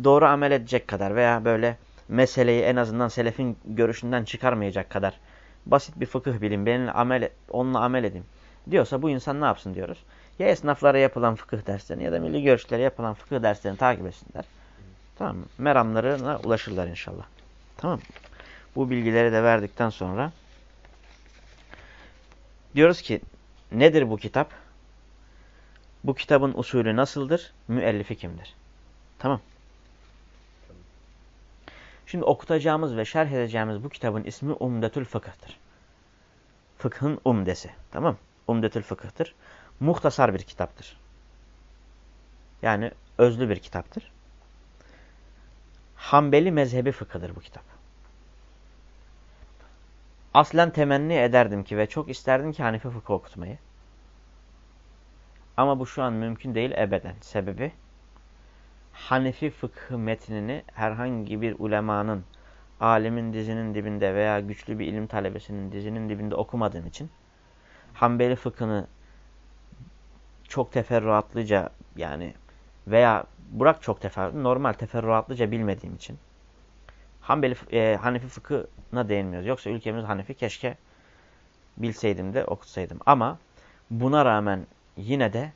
doğru amel edecek kadar veya böyle meseleyi en azından selefin görüşünden çıkarmayacak kadar basit bir fıkıh bilim, benimle amel, onunla amel edeyim diyorsa bu insan ne yapsın diyoruz. Ya esnaflara yapılan fıkıh derslerini ya da milli görüşlere yapılan fıkıh derslerini takip etsinler. Tamam mı? Meramlarına ulaşırlar inşallah. Tamam Bu bilgileri de verdikten sonra diyoruz ki nedir bu kitap? Bu kitabın usulü nasıldır? Müellifi kimdir? Tamam. Şimdi okutacağımız ve şerh edeceğimiz bu kitabın ismi Umdetül Fıkıh'tır. Fıkhın umdesi. Tamam Umdetül Fıkıh'tır. Muhtasar bir kitaptır. Yani özlü bir kitaptır. Hanbeli mezhebi fıkıdır bu kitap. Aslen temenni ederdim ki ve çok isterdim ki Hanife fıkı okutmayı. Ama bu şu an mümkün değil ebeden. Sebebi Hanefi fıkhı metnini herhangi bir ulemanın, alimin dizinin dibinde veya güçlü bir ilim talebesinin dizinin dibinde okumadığım için Hanbeli fıkhını çok teferruatlıca yani veya bırak çok teferruatlı, normal teferruatlıca bilmediğim için Hanbeli, e, Hanefi fıkhına değinmiyoruz. Yoksa ülkemiz Hanefi keşke bilseydim de okutsaydım. Ama buna rağmen yine de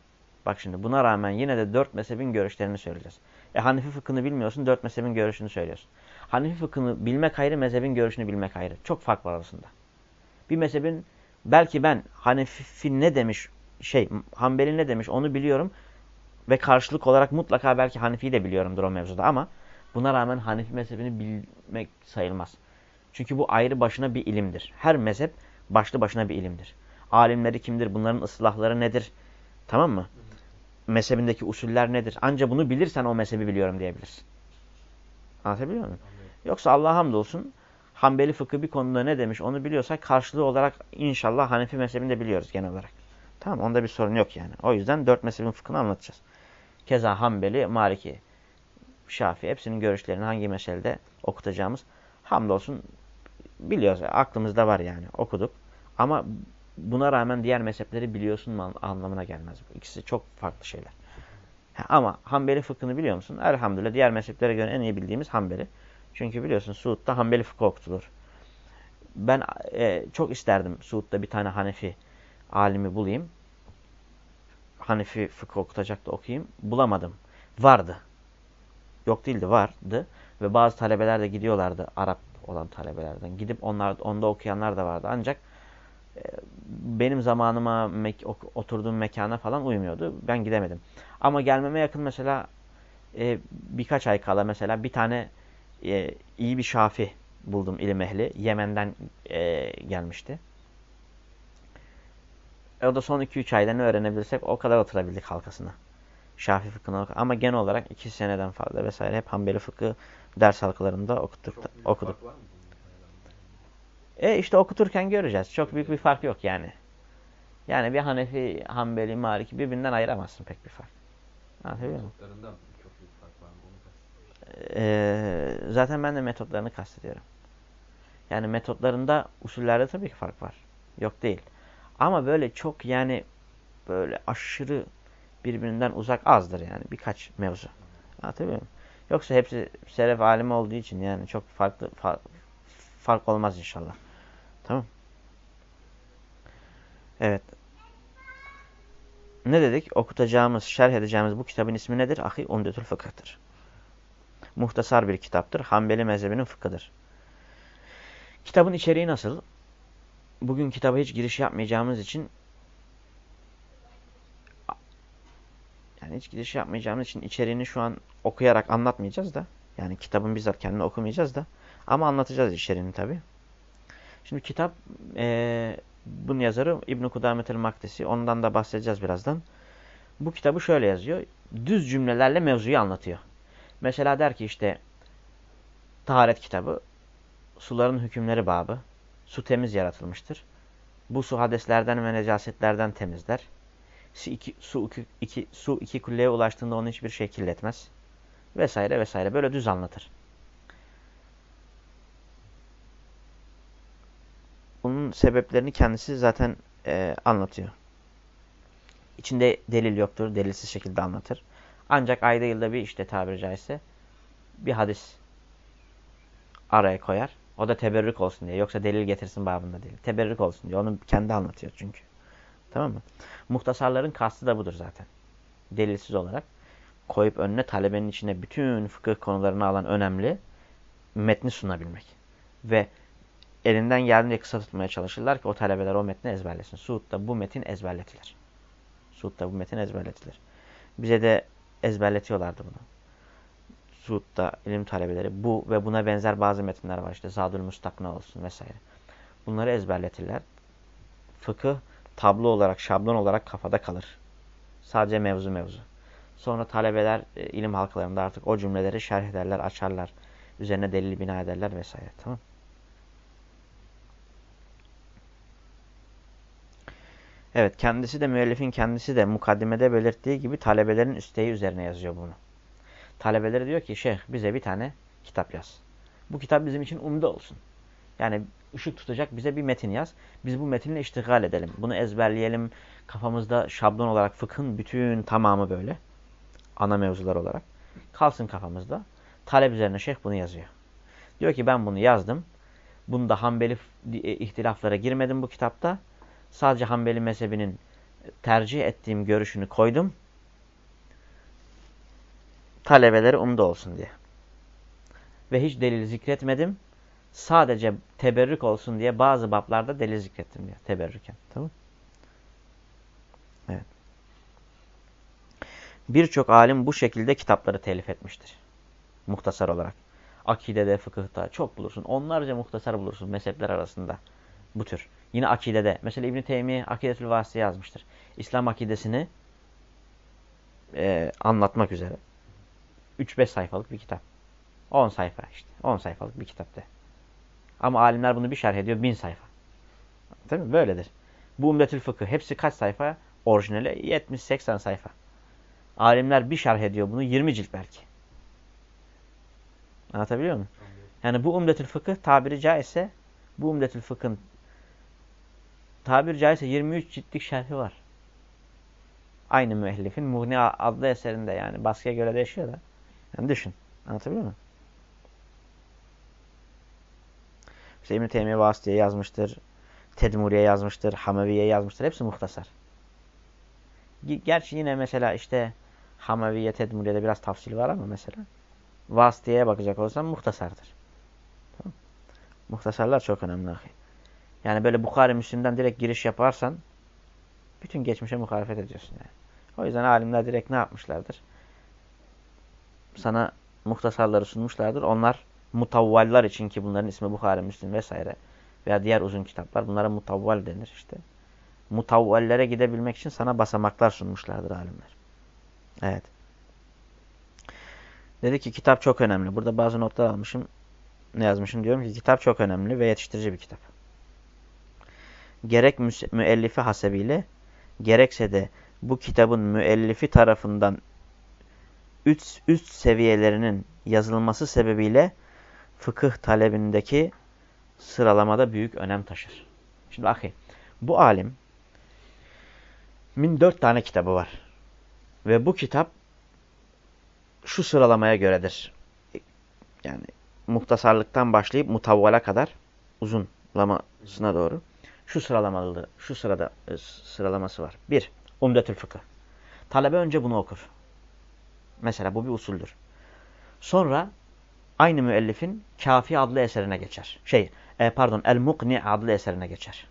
bak şimdi buna rağmen yine de dört mezhebin görüşlerini söyleyeceğiz. E Hanefi fıkhını bilmiyorsun, dört mezhebin görüşünü söylüyorsun. Hanefi fıkhını bilmek ayrı, mezhebin görüşünü bilmek ayrı. Çok fark var arasında. Bir mezhebin belki ben Hanefi ne demiş, şey Hanbeli ne demiş onu biliyorum ve karşılık olarak mutlaka belki Hanefi'yi de biliyorumdur o mevzuda ama buna rağmen Hanefi mezhebini bilmek sayılmaz. Çünkü bu ayrı başına bir ilimdir. Her mezhep başlı başına bir ilimdir. Alimleri kimdir? Bunların ıslahları nedir? Tamam mı? mezhebindeki usuller nedir? Anca bunu bilirsen o mezhebi biliyorum diyebilirsin. Anlatabiliyor muyum? Yoksa Allah'a hamdolsun Hanbeli fıkı bir konuda ne demiş onu biliyorsak karşılığı olarak inşallah Hanefi mezhebini de biliyoruz genel olarak. Tamam onda bir sorun yok yani. O yüzden dört mezhebin fıkhını anlatacağız. Keza Hanbeli, Maliki, Şafii hepsinin görüşlerini hangi meselede okutacağımız hamdolsun biliyoruz. Aklımızda var yani okuduk. Ama buna rağmen diğer mezhepleri biliyorsun mu anlamına gelmez. İkisi çok farklı şeyler. ama Hanbeli fıkhını biliyor musun? Elhamdülillah diğer mezheplere göre en iyi bildiğimiz Hanbeli. Çünkü biliyorsun Suud'da Hanbeli fıkı okutulur. Ben e, çok isterdim Suud'da bir tane Hanefi alimi bulayım. Hanefi fıkı okutacak da okuyayım. Bulamadım. Vardı. Yok değildi vardı. Ve bazı talebeler de gidiyorlardı Arap olan talebelerden. Gidip onlar onda okuyanlar da vardı. Ancak e, benim zamanıma, mek oturduğum mekana falan uymuyordu. Ben gidemedim. Ama gelmeme yakın mesela e, birkaç ay kala mesela bir tane e, iyi bir şafi buldum ilim ehli. Yemen'den e, gelmişti. E, o da son 2-3 ayda ne öğrenebilirsek o kadar oturabildik halkasına. Şafi fıkhını ama genel olarak 2 seneden fazla vesaire hep Hanbeli fıkı ders halkalarında okuttuk. okuduk. E işte okuturken göreceğiz. Çok büyük bir fark yok yani. Yani bir Hanefi, Hanbeli, Maliki birbirinden ayıramazsın pek bir fark. Anlatabiliyor muyum? Ee, zaten ben de metotlarını kastediyorum. Yani metotlarında, usullerde tabii ki fark var. Yok değil. Ama böyle çok yani böyle aşırı birbirinden uzak azdır yani birkaç mevzu. Anlatabiliyor muyum? Yoksa hepsi selef alimi olduğu için yani çok farklı fark, fark olmaz inşallah. Tamam. Evet. Ne dedik? Okutacağımız, şerh edeceğimiz bu kitabın ismi nedir? Ahi Umdetül Fıkıh'tır. Muhtasar bir kitaptır. Hanbeli mezhebinin fıkhıdır. Kitabın içeriği nasıl? Bugün kitaba hiç giriş yapmayacağımız için yani hiç giriş yapmayacağımız için içeriğini şu an okuyarak anlatmayacağız da. Yani kitabın bizzat kendini okumayacağız da. Ama anlatacağız içeriğini tabi. Şimdi kitap e, bunun yazarı İbn-i Kudametel Maktesi. Ondan da bahsedeceğiz birazdan. Bu kitabı şöyle yazıyor. Düz cümlelerle mevzuyu anlatıyor. Mesela der ki işte taharet kitabı suların hükümleri babı. Su temiz yaratılmıştır. Bu su hadeslerden ve necasetlerden temizler. Su iki, su, iki, iki, su iki kulleye ulaştığında onu hiçbir şey kirletmez. Vesaire vesaire. Böyle düz anlatır. Bunun sebeplerini kendisi zaten e, anlatıyor. İçinde delil yoktur. Delilsiz şekilde anlatır. Ancak ayda yılda bir işte tabiri caizse bir hadis araya koyar. O da teberrük olsun diye. Yoksa delil getirsin babında değil. Teberrük olsun diye. Onu kendi anlatıyor çünkü. Tamam mı? Muhtasarların kastı da budur zaten. Delilsiz olarak. Koyup önüne talebenin içine bütün fıkıh konularını alan önemli metni sunabilmek. Ve elinden geldiğince kısa tutmaya çalışırlar ki o talebeler o metni ezberlesin. Suud'da bu metin ezberletilir. Suud'da bu metin ezberletilir. Bize de ezberletiyorlardı bunu. Suud'da ilim talebeleri bu ve buna benzer bazı metinler var. İşte Zadül Mustakna olsun vesaire. Bunları ezberletirler. Fıkıh tablo olarak, şablon olarak kafada kalır. Sadece mevzu mevzu. Sonra talebeler e, ilim halkalarında artık o cümleleri şerh ederler, açarlar. Üzerine delil bina ederler vesaire. Tamam Evet kendisi de müellifin kendisi de mukaddimede belirttiği gibi talebelerin isteği üzerine yazıyor bunu. Talebeleri diyor ki şeyh bize bir tane kitap yaz. Bu kitap bizim için umde olsun. Yani ışık tutacak bize bir metin yaz. Biz bu metinle iştigal edelim. Bunu ezberleyelim. Kafamızda şablon olarak fıkhın bütün tamamı böyle. Ana mevzular olarak. Kalsın kafamızda. Talep üzerine şeyh bunu yazıyor. Diyor ki ben bunu yazdım. Bunda Hanbeli ihtilaflara girmedim bu kitapta. Sadece Hanbeli mezhebinin tercih ettiğim görüşünü koydum. Talebeleri umda olsun diye. Ve hiç delil zikretmedim. Sadece teberrük olsun diye bazı bablarda delil zikrettim diyor. Teberrüken. Tamam Evet. Birçok alim bu şekilde kitapları telif etmiştir. Muhtasar olarak. Akidede, fıkıhta çok bulursun. Onlarca muhtasar bulursun mezhepler arasında. Bu tür. Yine akidede. Mesela İbn-i Teymiye Akidetül Vasıta yazmıştır. İslam akidesini e, anlatmak üzere. 3-5 sayfalık bir kitap. 10 sayfa işte. 10 sayfalık bir kitapta. Ama alimler bunu bir şerh ediyor. 1000 sayfa. Değil mi? Böyledir. Bu Umdetül Fıkıh. Hepsi kaç sayfa? Orijinali 70-80 sayfa. Alimler bir şerh ediyor bunu 20 cilt belki. Anlatabiliyor muyum? Yani bu Umdetül Fıkıh tabiri caizse bu Umdetül Fıkh'ın tabir caizse 23 ciltlik şerhi var. Aynı müellifin Muhni adlı eserinde yani baskıya göre değişiyor da. Yani düşün. Anlatabiliyor muyum? İşte İbn-i Teymiye Vasıtiye yazmıştır. Tedmuriye yazmıştır. Hameviye yazmıştır. Hepsi muhtasar. Gerçi yine mesela işte Hameviye, Tedmuriye'de biraz tafsil var ama mesela Vasıtiye'ye bakacak olsam muhtasardır. Tamam. Muhtasarlar çok önemli. Yani böyle Bukhari Müslim'den direkt giriş yaparsan bütün geçmişe muhalefet ediyorsun yani. O yüzden alimler direkt ne yapmışlardır? Sana muhtasarları sunmuşlardır. Onlar mutavvallar için ki bunların ismi Bukhari, Müslim vesaire veya diğer uzun kitaplar bunlara mutavval denir işte. Mutavvallere gidebilmek için sana basamaklar sunmuşlardır alimler. Evet. Dedi ki kitap çok önemli. Burada bazı notlar almışım. Ne yazmışım diyorum ki kitap çok önemli ve yetiştirici bir kitap. Gerek müellifi hasebiyle gerekse de bu kitabın müellifi tarafından üst, üst seviyelerinin yazılması sebebiyle fıkıh talebindeki sıralamada büyük önem taşır. Şimdi ahi, bu alim min dört tane kitabı var. Ve bu kitap şu sıralamaya göredir. Yani muhtasarlıktan başlayıp mutavvala kadar uzunlamasına doğru şu sıralamalıdır. Şu sırada e, sıralaması var. Bir, Umdetül Fıkıh. Talebe önce bunu okur. Mesela bu bir usuldür. Sonra aynı müellifin Kafi adlı eserine geçer. Şey, e, pardon, El Mukni adlı eserine geçer.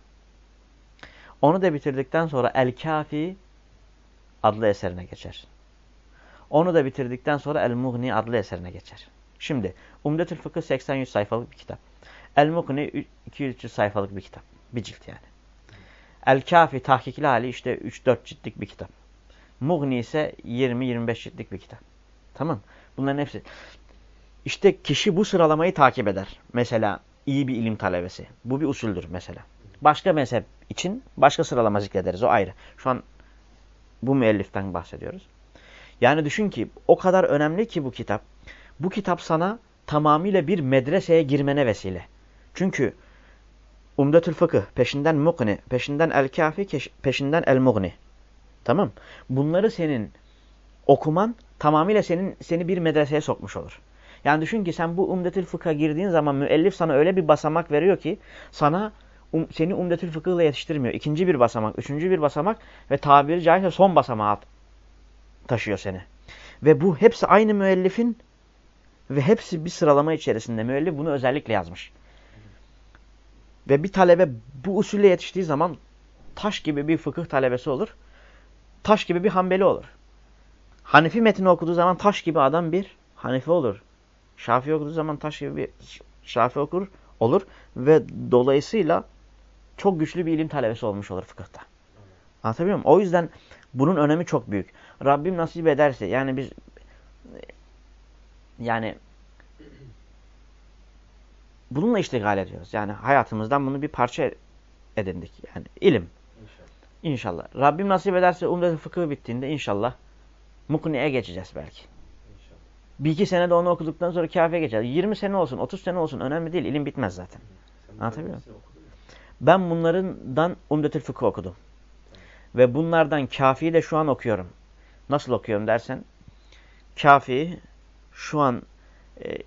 Onu da bitirdikten sonra El Kafi adlı eserine geçer. Onu da bitirdikten sonra El Mughni adlı eserine geçer. Şimdi Umdetül Fıkıh 80-100 sayfalık bir kitap. El Mughni 200 sayfalık bir kitap. Bir cilt yani. El Kafi tahkikli hali işte 3-4 ciltlik bir kitap. Mughni ise 20-25 ciltlik bir kitap. Tamam. Bunların hepsi. İşte kişi bu sıralamayı takip eder. Mesela iyi bir ilim talebesi. Bu bir usuldür mesela. Başka mezhep için başka sıralama zikrederiz. O ayrı. Şu an bu müelliften bahsediyoruz. Yani düşün ki o kadar önemli ki bu kitap. Bu kitap sana tamamıyla bir medreseye girmene vesile. Çünkü Umdetül Fıkıh, peşinden Mukni, peşinden El-Kafi, peşinden El-Mughni. Tamam. Bunları senin okuman tamamıyla senin seni bir medreseye sokmuş olur. Yani düşün ki sen bu Umdetül Fıkıh'a girdiğin zaman müellif sana öyle bir basamak veriyor ki sana um, seni Umdetül Fıkıh'la yetiştirmiyor. İkinci bir basamak, üçüncü bir basamak ve tabiri caizse son basamağı taşıyor seni. Ve bu hepsi aynı müellifin ve hepsi bir sıralama içerisinde. Müellif bunu özellikle yazmış. Ve bir talebe bu usulle yetiştiği zaman taş gibi bir fıkıh talebesi olur. Taş gibi bir hanbeli olur. Hanefi metni okuduğu zaman taş gibi adam bir Hanefi olur. Şafii okuduğu zaman taş gibi bir Şafii okur olur. Ve dolayısıyla çok güçlü bir ilim talebesi olmuş olur fıkıhta. Anlatabiliyor muyum? O yüzden bunun önemi çok büyük. Rabbim nasip ederse yani biz yani bununla iştigal ediyoruz. Yani hayatımızdan bunu bir parça edindik. Yani ilim. İnşallah. Rabbim nasip ederse umdet fıkıh bittiğinde inşallah mukniye geçeceğiz belki. İnşallah. Bir iki sene de onu okuduktan sonra kafiye geçeceğiz. 20 sene olsun, 30 sene olsun önemli değil. İlim bitmez zaten. Anlatabiliyor muyum? Ben bunlardan umdetül fıkıh okudum. Ve bunlardan kafiyi de şu an okuyorum. Nasıl okuyorum dersen, kafi şu an e,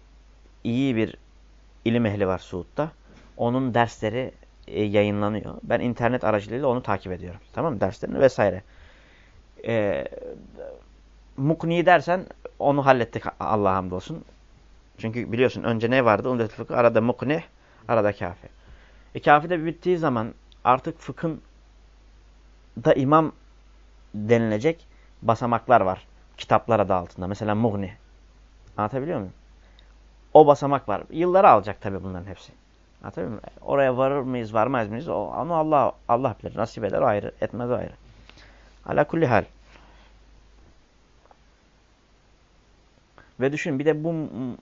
iyi bir ilim ehli var Suud'da. Onun dersleri e, yayınlanıyor. Ben internet aracılığıyla onu takip ediyorum. Tamam mı? Derslerini vesaire. E, Mukni dersen onu hallettik Allah'a hamdolsun. Çünkü biliyorsun önce ne vardı? Umdetül fıkıh arada mukni, arada kafi. E kafi de bittiği zaman artık fıkhın da imam denilecek basamaklar var. Kitaplar adı altında. Mesela Mughni. Anlatabiliyor muyum? O basamak var. Yılları alacak tabii bunların hepsi. Anlatabiliyor muyum? Oraya varır mıyız, varmaz mıyız? O, onu Allah Allah bilir. Nasip eder ayrı, etmez ayrı. Ala kulli hal. Ve düşün bir de bu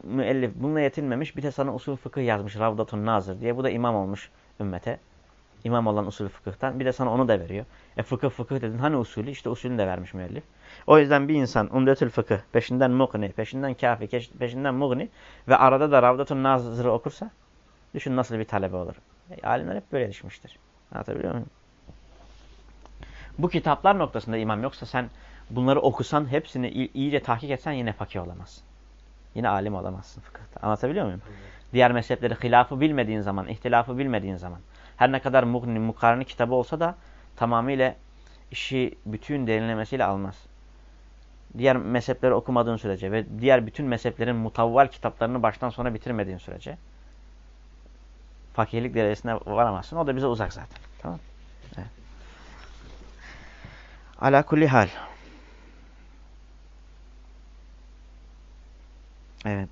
müellif bununla yetinmemiş bir de sana usul fıkıh yazmış Ravdatun Nazır diye. Bu da imam olmuş ümmete. İmam olan usul fıkıhtan. Bir de sana onu da veriyor. E fıkıh fıkıh dedin. Hani usulü? İşte usulünü de vermiş müellif. O yüzden bir insan umdetül fıkıh, peşinden mughni, peşinden kafi, peşinden mughni ve arada da ravdatun nazırı okursa düşün nasıl bir talebe olur. E, alimler hep böyle düşmüştür. Anlatabiliyor muyum? Bu kitaplar noktasında imam yoksa sen bunları okusan, hepsini iyice tahkik etsen yine fakih olamazsın. Yine alim olamazsın fıkıhta. Anlatabiliyor muyum? Diğer mezhepleri hilafı bilmediğin zaman, ihtilafı bilmediğin zaman her ne kadar Mughni, Mukarni kitabı olsa da tamamıyla işi bütün derinlemesiyle almaz. Diğer mezhepleri okumadığın sürece ve diğer bütün mezheplerin mutavval kitaplarını baştan sona bitirmediğin sürece Fakirlik derecesine varamazsın. O da bize uzak zaten. Tamam evet. Ala kulli hal. Evet.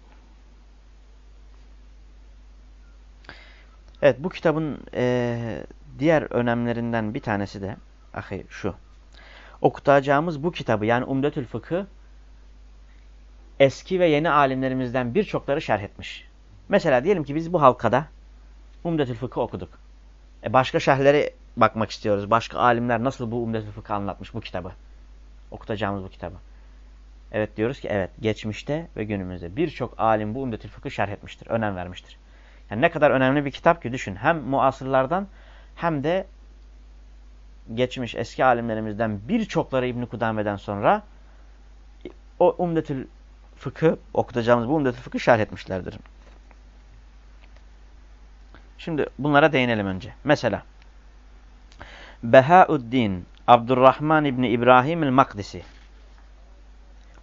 Evet bu kitabın e, diğer önemlerinden bir tanesi de ahi şu. Okutacağımız bu kitabı yani Umdetül Fıkı eski ve yeni alimlerimizden birçokları şerh etmiş. Mesela diyelim ki biz bu halkada Umdetül Fıkı okuduk. E başka şerhlere bakmak istiyoruz. Başka alimler nasıl bu Umdetül Fıkı anlatmış bu kitabı. Okutacağımız bu kitabı. Evet diyoruz ki evet geçmişte ve günümüzde birçok alim bu Umdetül Fıkı şerh etmiştir. Önem vermiştir. Yani ne kadar önemli bir kitap ki düşün. Hem muasırlardan hem de geçmiş eski alimlerimizden birçokları İbn Kudame'den sonra o Umdetül Fıkı okutacağımız bu Umdetül Fıkı şerh etmişlerdir. Şimdi bunlara değinelim önce. Mesela Behauddin Abdurrahman İbni İbrahim el-Makdisi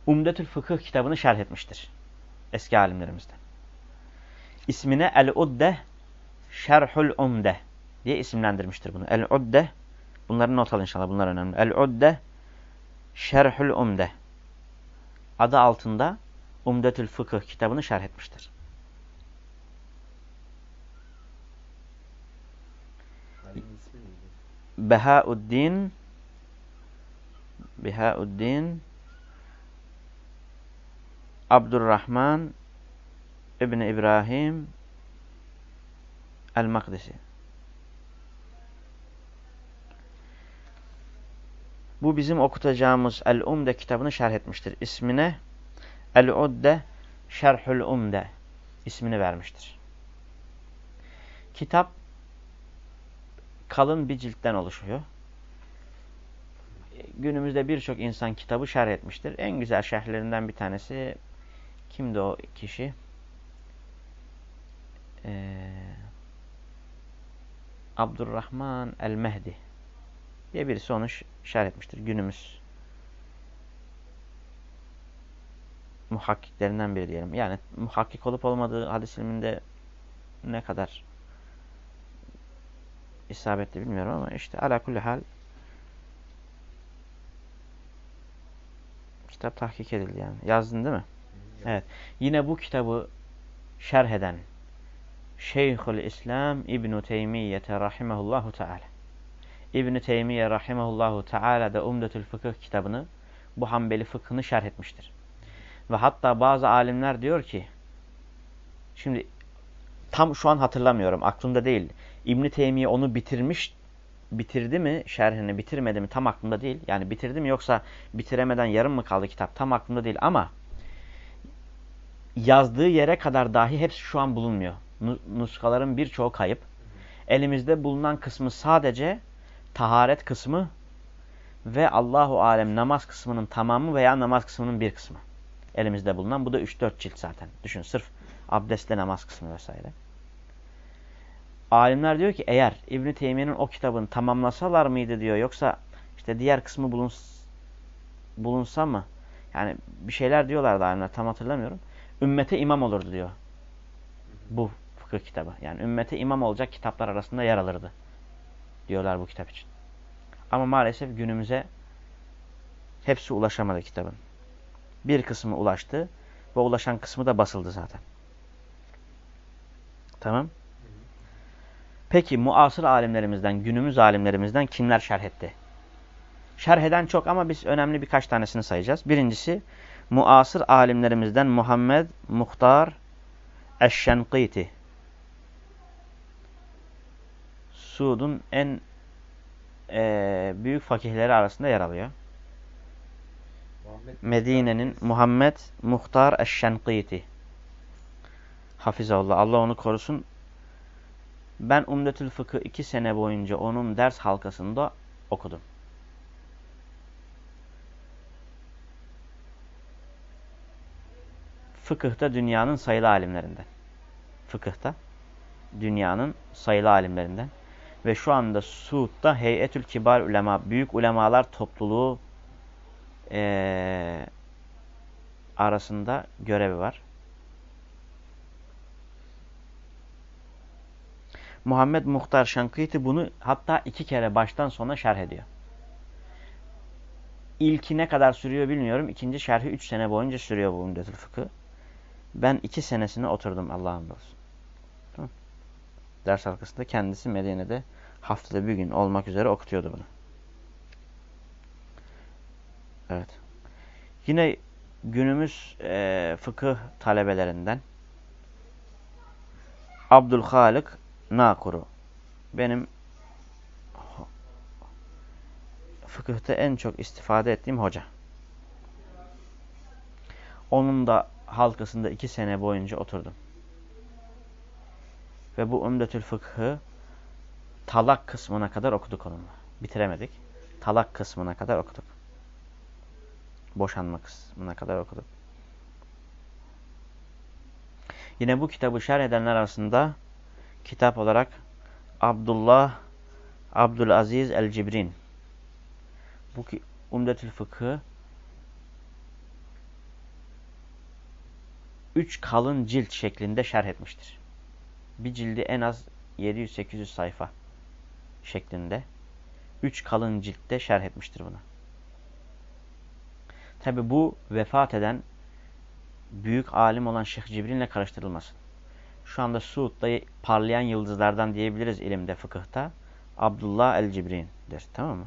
Umdetül Fıkıh kitabını şerh etmiştir. Eski alimlerimizden. İsmine El-Udde Şerhul Umde diye isimlendirmiştir bunu. El-Udde bunları not alın inşallah bunlar önemli. El-Udde Şerhul Umde adı altında Umdetül Fıkıh kitabını şerh etmiştir. Behauddin Behauddin Abdurrahman İbni İbrahim El-Makdisi. Bu bizim okutacağımız El-Umde kitabını şerh etmiştir. İsmine El-Udde Şerhül Umde ismini vermiştir. Kitap kalın bir ciltten oluşuyor. Günümüzde birçok insan kitabı şerh etmiştir. En güzel şerhlerinden bir tanesi kimdi o kişi? Ee, Abdurrahman el-Mehdi diye birisi onu şerh etmiştir. Günümüz muhakkiklerinden biri diyelim. Yani muhakkik olup olmadığı hadis ilminde ne kadar isabetli bilmiyorum ama işte ala kulli hal kitap tahkik edildi yani. Yazdın değil mi? Evet. Yine bu kitabı şerh eden Şeyhül İslam İbn Teymiyye rahimehullahu teala. İbn Teymiye rahimehullahu teala da Umdetül Fıkıh kitabını bu Hanbeli fıkhını şerh etmiştir. Ve hatta bazı alimler diyor ki şimdi tam şu an hatırlamıyorum aklımda değil. İbn Teymiye onu bitirmiş bitirdi mi şerhini bitirmedi mi tam aklımda değil. Yani bitirdi mi yoksa bitiremeden yarım mı kaldı kitap tam aklımda değil ama yazdığı yere kadar dahi hepsi şu an bulunmuyor. Nuskaların birçoğu kayıp. Elimizde bulunan kısmı sadece taharet kısmı ve Allahu alem namaz kısmının tamamı veya namaz kısmının bir kısmı. Elimizde bulunan bu da 3-4 cilt zaten. Düşün sırf abdestle namaz kısmı vesaire. Alimler diyor ki eğer İbn Teymiye'nin o kitabını tamamlasalar mıydı diyor yoksa işte diğer kısmı buluns bulunsa mı? Yani bir şeyler diyorlardı alimler tam hatırlamıyorum. Ümmete imam olurdu diyor. Bu fıkıh kitabı. Yani ümmete imam olacak kitaplar arasında yer alırdı. Diyorlar bu kitap için. Ama maalesef günümüze hepsi ulaşamadı kitabın. Bir kısmı ulaştı ve ulaşan kısmı da basıldı zaten. Tamam. Peki muasır alimlerimizden, günümüz alimlerimizden kimler şerh etti? Şerh eden çok ama biz önemli birkaç tanesini sayacağız. Birincisi muasır alimlerimizden Muhammed Muhtar Eşşenkiti. Suud'un en e, büyük fakihleri arasında yer alıyor. Medine'nin Muhammed Muhtar Eşşenkiti. Hafizallah. Allah onu korusun. Ben Umdetül Fıkı iki sene boyunca onun ders halkasında okudum. Fıkıhta dünyanın sayılı alimlerinden. Fıkıhta dünyanın sayılı alimlerinden. Ve şu anda Suud'da Heyetül Kibar Ulema, Büyük Ulemalar Topluluğu ee, arasında görevi var. Muhammed Muhtar Şankıyti bunu hatta iki kere baştan sona şerh ediyor. İlki ne kadar sürüyor bilmiyorum. İkinci şerhi üç sene boyunca sürüyor bu Umdetül Fıkı. Ben iki senesine oturdum Allah'ım olsun. Ders halkasında kendisi Medine'de haftada bir gün olmak üzere okutuyordu bunu. Evet. Yine günümüz e, fıkıh talebelerinden Abdülhalik Nakuru. Benim fıkıhta en çok istifade ettiğim hoca. Onun da halkasında iki sene boyunca oturdum. Ve bu Umdetül Fıkhı talak kısmına kadar okuduk onunla. Bitiremedik. Talak kısmına kadar okuduk. Boşanma kısmına kadar okuduk. Yine bu kitabı şerh edenler arasında kitap olarak Abdullah Abdülaziz el-Cibrin bu ki Umdetül Fıkhı üç kalın cilt şeklinde şerh etmiştir. Bir cildi en az 700-800 sayfa şeklinde. Üç kalın ciltte şerh etmiştir bunu. Tabi bu vefat eden büyük alim olan Şeyh Cibrin'le karıştırılmasın. Şu anda Suud'da parlayan yıldızlardan diyebiliriz ilimde, fıkıhta. Abdullah el-Cibrin'dir. Tamam mı?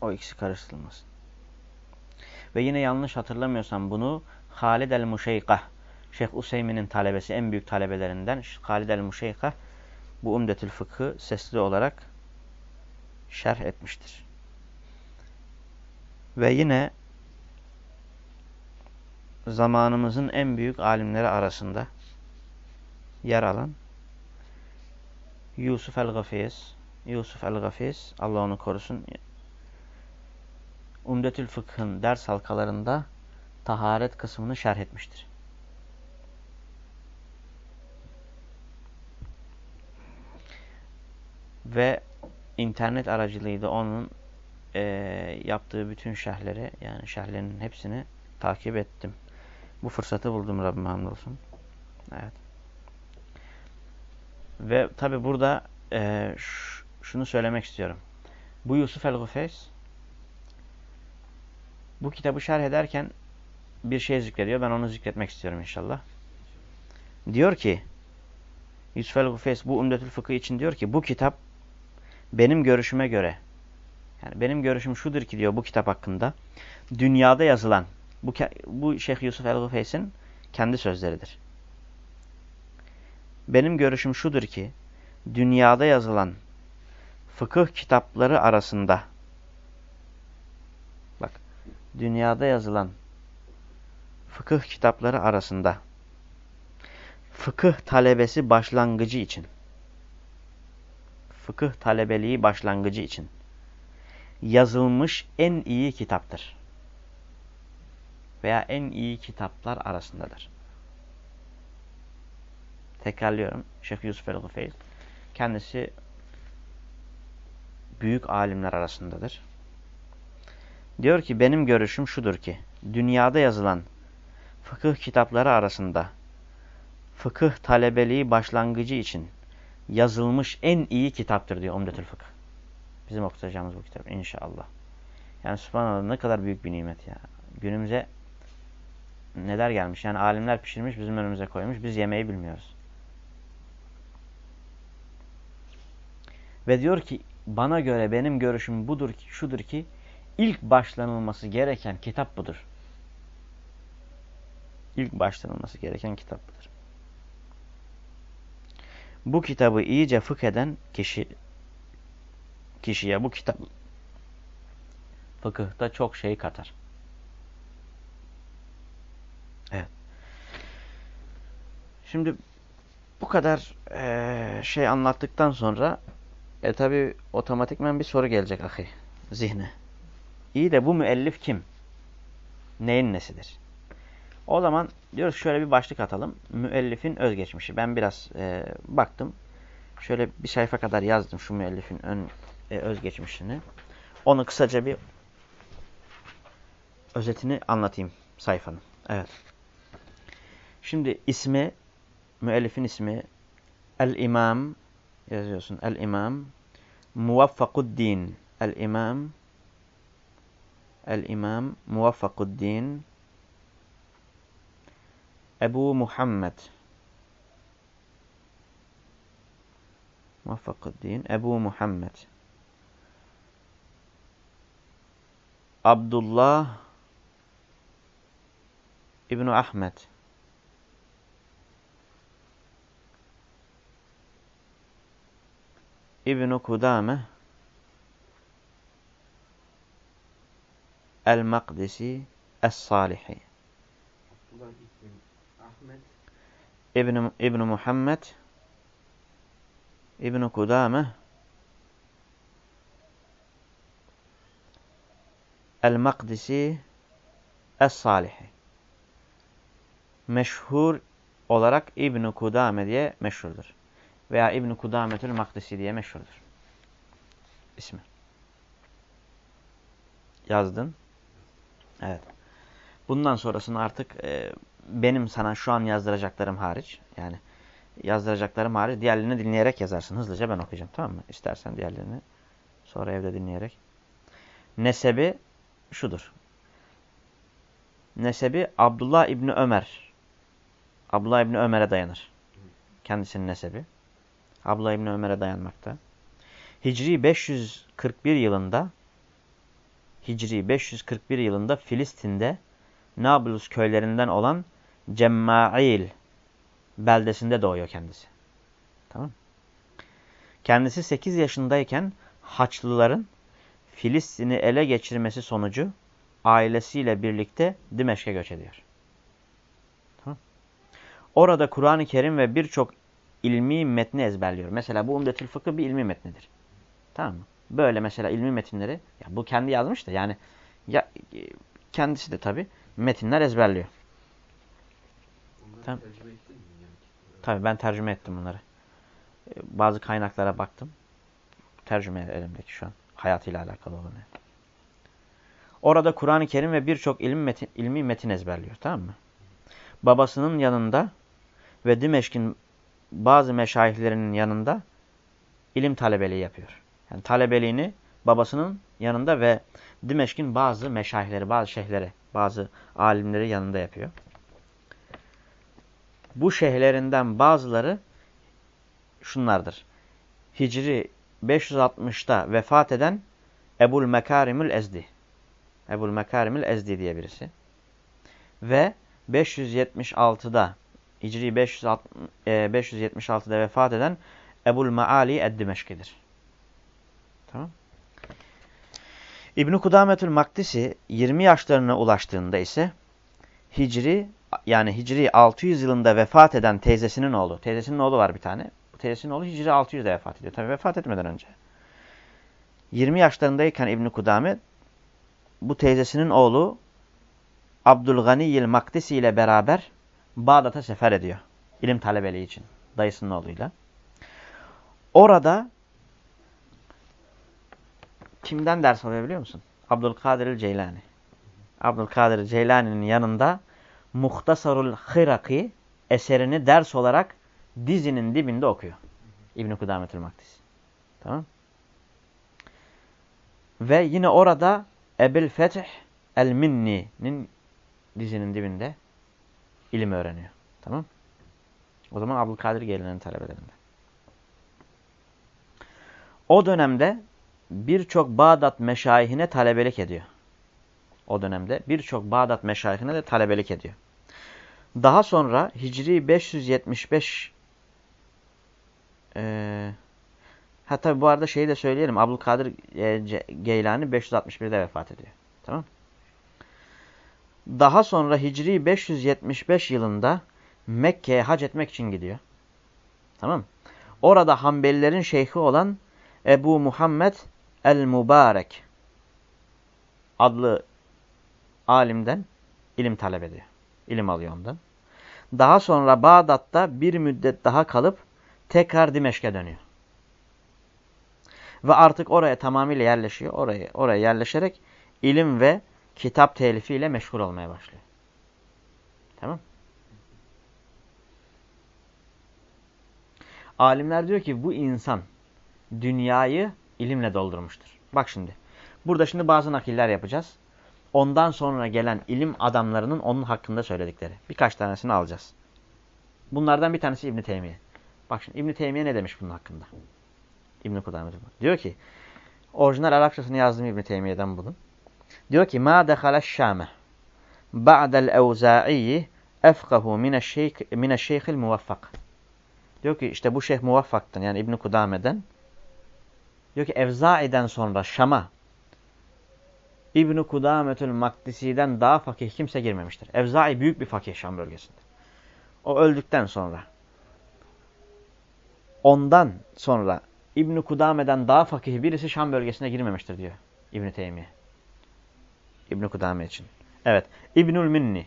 O ikisi karıştırılmasın. Ve yine yanlış hatırlamıyorsam bunu Halid el-Muşeykah, Şeyh Useymi'nin talebesi, en büyük talebelerinden Halid el-Muşeykah bu Umdetül Fıkhı sesli olarak şerh etmiştir. Ve yine zamanımızın en büyük alimleri arasında yer alan Yusuf el-Gafiz, Yusuf el-Gafiz, Allah onu korusun, Umdetül Fıkh'ın ders halkalarında taharet kısmını şerh etmiştir. Ve internet aracılığıyla onun e, yaptığı bütün şerhleri yani şerhlerinin hepsini takip ettim. Bu fırsatı buldum Rabbime hamdolsun. Evet. Ve tabi burada e, şunu söylemek istiyorum. Bu Yusuf el-Gufeys bu kitabı şerh ederken bir şey zikrediyor. Ben onu zikretmek istiyorum inşallah. Diyor ki Yusuf el-Gufeys bu Umdetül Fıkıh için diyor ki bu kitap benim görüşüme göre yani benim görüşüm şudur ki diyor bu kitap hakkında dünyada yazılan bu, bu Şeyh Yusuf el-Gufeys'in kendi sözleridir. Benim görüşüm şudur ki dünyada yazılan fıkıh kitapları arasında dünyada yazılan fıkıh kitapları arasında fıkıh talebesi başlangıcı için fıkıh talebeliği başlangıcı için yazılmış en iyi kitaptır. Veya en iyi kitaplar arasındadır. Tekrarlıyorum. Şeyh Yusuf el-Gufeyl kendisi büyük alimler arasındadır. Diyor ki benim görüşüm şudur ki dünyada yazılan fıkıh kitapları arasında fıkıh talebeliği başlangıcı için yazılmış en iyi kitaptır diyor Umdetül Fıkıh. Bizim okutacağımız bu kitap inşallah. Yani subhanallah ne kadar büyük bir nimet ya. Günümüze neler gelmiş. Yani alimler pişirmiş bizim önümüze koymuş. Biz yemeği bilmiyoruz. Ve diyor ki bana göre benim görüşüm budur ki şudur ki ilk başlanılması gereken kitap budur. İlk başlanılması gereken kitap budur. Bu kitabı iyice fıkh eden kişi kişiye bu kitap fıkıhta çok şey katar. Şimdi bu kadar e, şey anlattıktan sonra e tabi otomatikmen bir soru gelecek ahi zihne. İyi de bu müellif kim? Neyin nesidir? O zaman diyoruz şöyle bir başlık atalım. Müellifin özgeçmişi. Ben biraz e, baktım. Şöyle bir sayfa kadar yazdım şu müellifin ön, e, özgeçmişini. Onu kısaca bir özetini anlatayım sayfanın. Evet. Şimdi ismi, müellifin ismi El-İmam yazıyorsun. El-İmam Muvaffakuddin. El-İmam El-İmam Muvaffakuddin Ebu Muhammed Muvaffakuddin Ebu Muhammed Abdullah İbn Ahmed İbn Kudame El-Makdisi Es-Salihi Abdullah İbn Muhammed İbn Kudame El-Makdisi Es-Salihi Meşhur olarak İbn Kudame diye meşhurdur. Veya İbn Kudametül Makdisi diye meşhurdur. İsmi. Yazdın. Evet. Bundan sonrasını artık e, benim sana şu an yazdıracaklarım hariç yani yazdıracaklarım hariç diğerlerini dinleyerek yazarsın. Hızlıca ben okuyacağım tamam mı? İstersen diğerlerini sonra evde dinleyerek. Nesebi şudur. Nesebi Abdullah İbni Ömer. Abdullah İbni Ömer'e dayanır. Kendisinin nesebi. Abdullah İbni Ömer'e dayanmakta. Hicri 541 yılında Hicri 541 yılında Filistin'de Nablus köylerinden olan Cemmail beldesinde doğuyor kendisi. Tamam Kendisi 8 yaşındayken Haçlıların Filistin'i ele geçirmesi sonucu ailesiyle birlikte Dimeşk'e göç ediyor. Tamam. Orada Kur'an-ı Kerim ve birçok ilmi metni ezberliyor. Mesela bu Umdetül Fıkıh bir ilmi metnidir. Tamam mı? Böyle mesela ilmi metinleri, ya bu kendi yazmış da yani ya, kendisi de tabi metinler ezberliyor. Tamam. Tabi ben tercüme ettim bunları. Ee, Bazı kaynaklara baktım. Tercüme elimdeki şu an. Hayatıyla alakalı olan. Orada Kur'an-ı Kerim ve birçok ilmi metin, ilmi metin ezberliyor. Tamam mı? Babasının yanında ve Dimeşk'in bazı meşayihlerinin yanında ilim talebeliği yapıyor. Yani talebeliğini babasının yanında ve Dimeşk'in bazı meşayihleri, bazı şeyhleri, bazı alimleri yanında yapıyor. Bu şeyhlerinden bazıları şunlardır. Hicri 560'ta vefat eden Ebul Mekarimül Ezdi. Ebul Mekarimül Ezdi diye birisi. Ve 576'da Hicri 576'da vefat eden Ebul Maali Eddimeşki'dir. Tamam. İbn-i Kudametül Maktisi 20 yaşlarına ulaştığında ise Hicri yani Hicri 600 yılında vefat eden teyzesinin oğlu. Teyzesinin oğlu var bir tane. Bu teyzesinin oğlu Hicri 600'de vefat ediyor. Tabi vefat etmeden önce. 20 yaşlarındayken İbn-i Kudame bu teyzesinin oğlu Abdülganiyil Maktisi ile beraber Bağdat'a sefer ediyor. İlim talebeliği için. Dayısının oğluyla. Orada kimden ders alıyor biliyor musun? Abdülkadir Ceylani. Abdülkadir Ceylani'nin yanında Muhtasarul Hıraki eserini ders olarak dizinin dibinde okuyor. İbn-i Kudametül Maktis. Tamam Ve yine orada Ebil Fetih El-Minni'nin dizinin dibinde ilim öğreniyor. Tamam O zaman Abdülkadir Geylani'nin talebelerinde. O dönemde birçok Bağdat meşayihine talebelik ediyor. O dönemde birçok Bağdat meşayihine de talebelik ediyor. Daha sonra Hicri 575 e, ha tabi bu arada şeyi de söyleyelim. Abdülkadir e, Geylani 561'de vefat ediyor. Tamam Daha sonra Hicri 575 yılında Mekke'ye hac etmek için gidiyor. Tamam Orada Hanbelilerin şeyhi olan Ebu Muhammed el-Mübarek adlı alimden ilim talep ediyor. İlim alıyor ondan. Daha sonra Bağdat'ta bir müddet daha kalıp tekrar Dimeşk'e dönüyor. Ve artık oraya tamamıyla yerleşiyor. Oraya, oraya yerleşerek ilim ve kitap telifiyle meşgul olmaya başlıyor. Tamam Alimler diyor ki bu insan dünyayı ilimle doldurmuştur. Bak şimdi. Burada şimdi bazı nakiller yapacağız. Ondan sonra gelen ilim adamlarının onun hakkında söyledikleri. Birkaç tanesini alacağız. Bunlardan bir tanesi İbn Teymiye. Bak şimdi İbn Teymiye ne demiş bunun hakkında? İbn Kudame diyor ki orijinal Arapçasını yazdım İbn Teymiye'den bunun. Diyor ki ma dehaleş Şame ba'del evza'i efkahu mineşşeyhil muvaffak. Diyor ki işte bu şeyh muvaffaktan yani İbn Kudame'den diyor ki Evza'i'den sonra Şam'a İbn Kudametül Makdisi'den daha fakih kimse girmemiştir. Evza'i büyük bir fakih Şam bölgesinde. O öldükten sonra ondan sonra İbn Kudame'den daha fakih birisi Şam bölgesine girmemiştir diyor İbn Teymiye. İbn Kudame için. Evet. İbnül Minni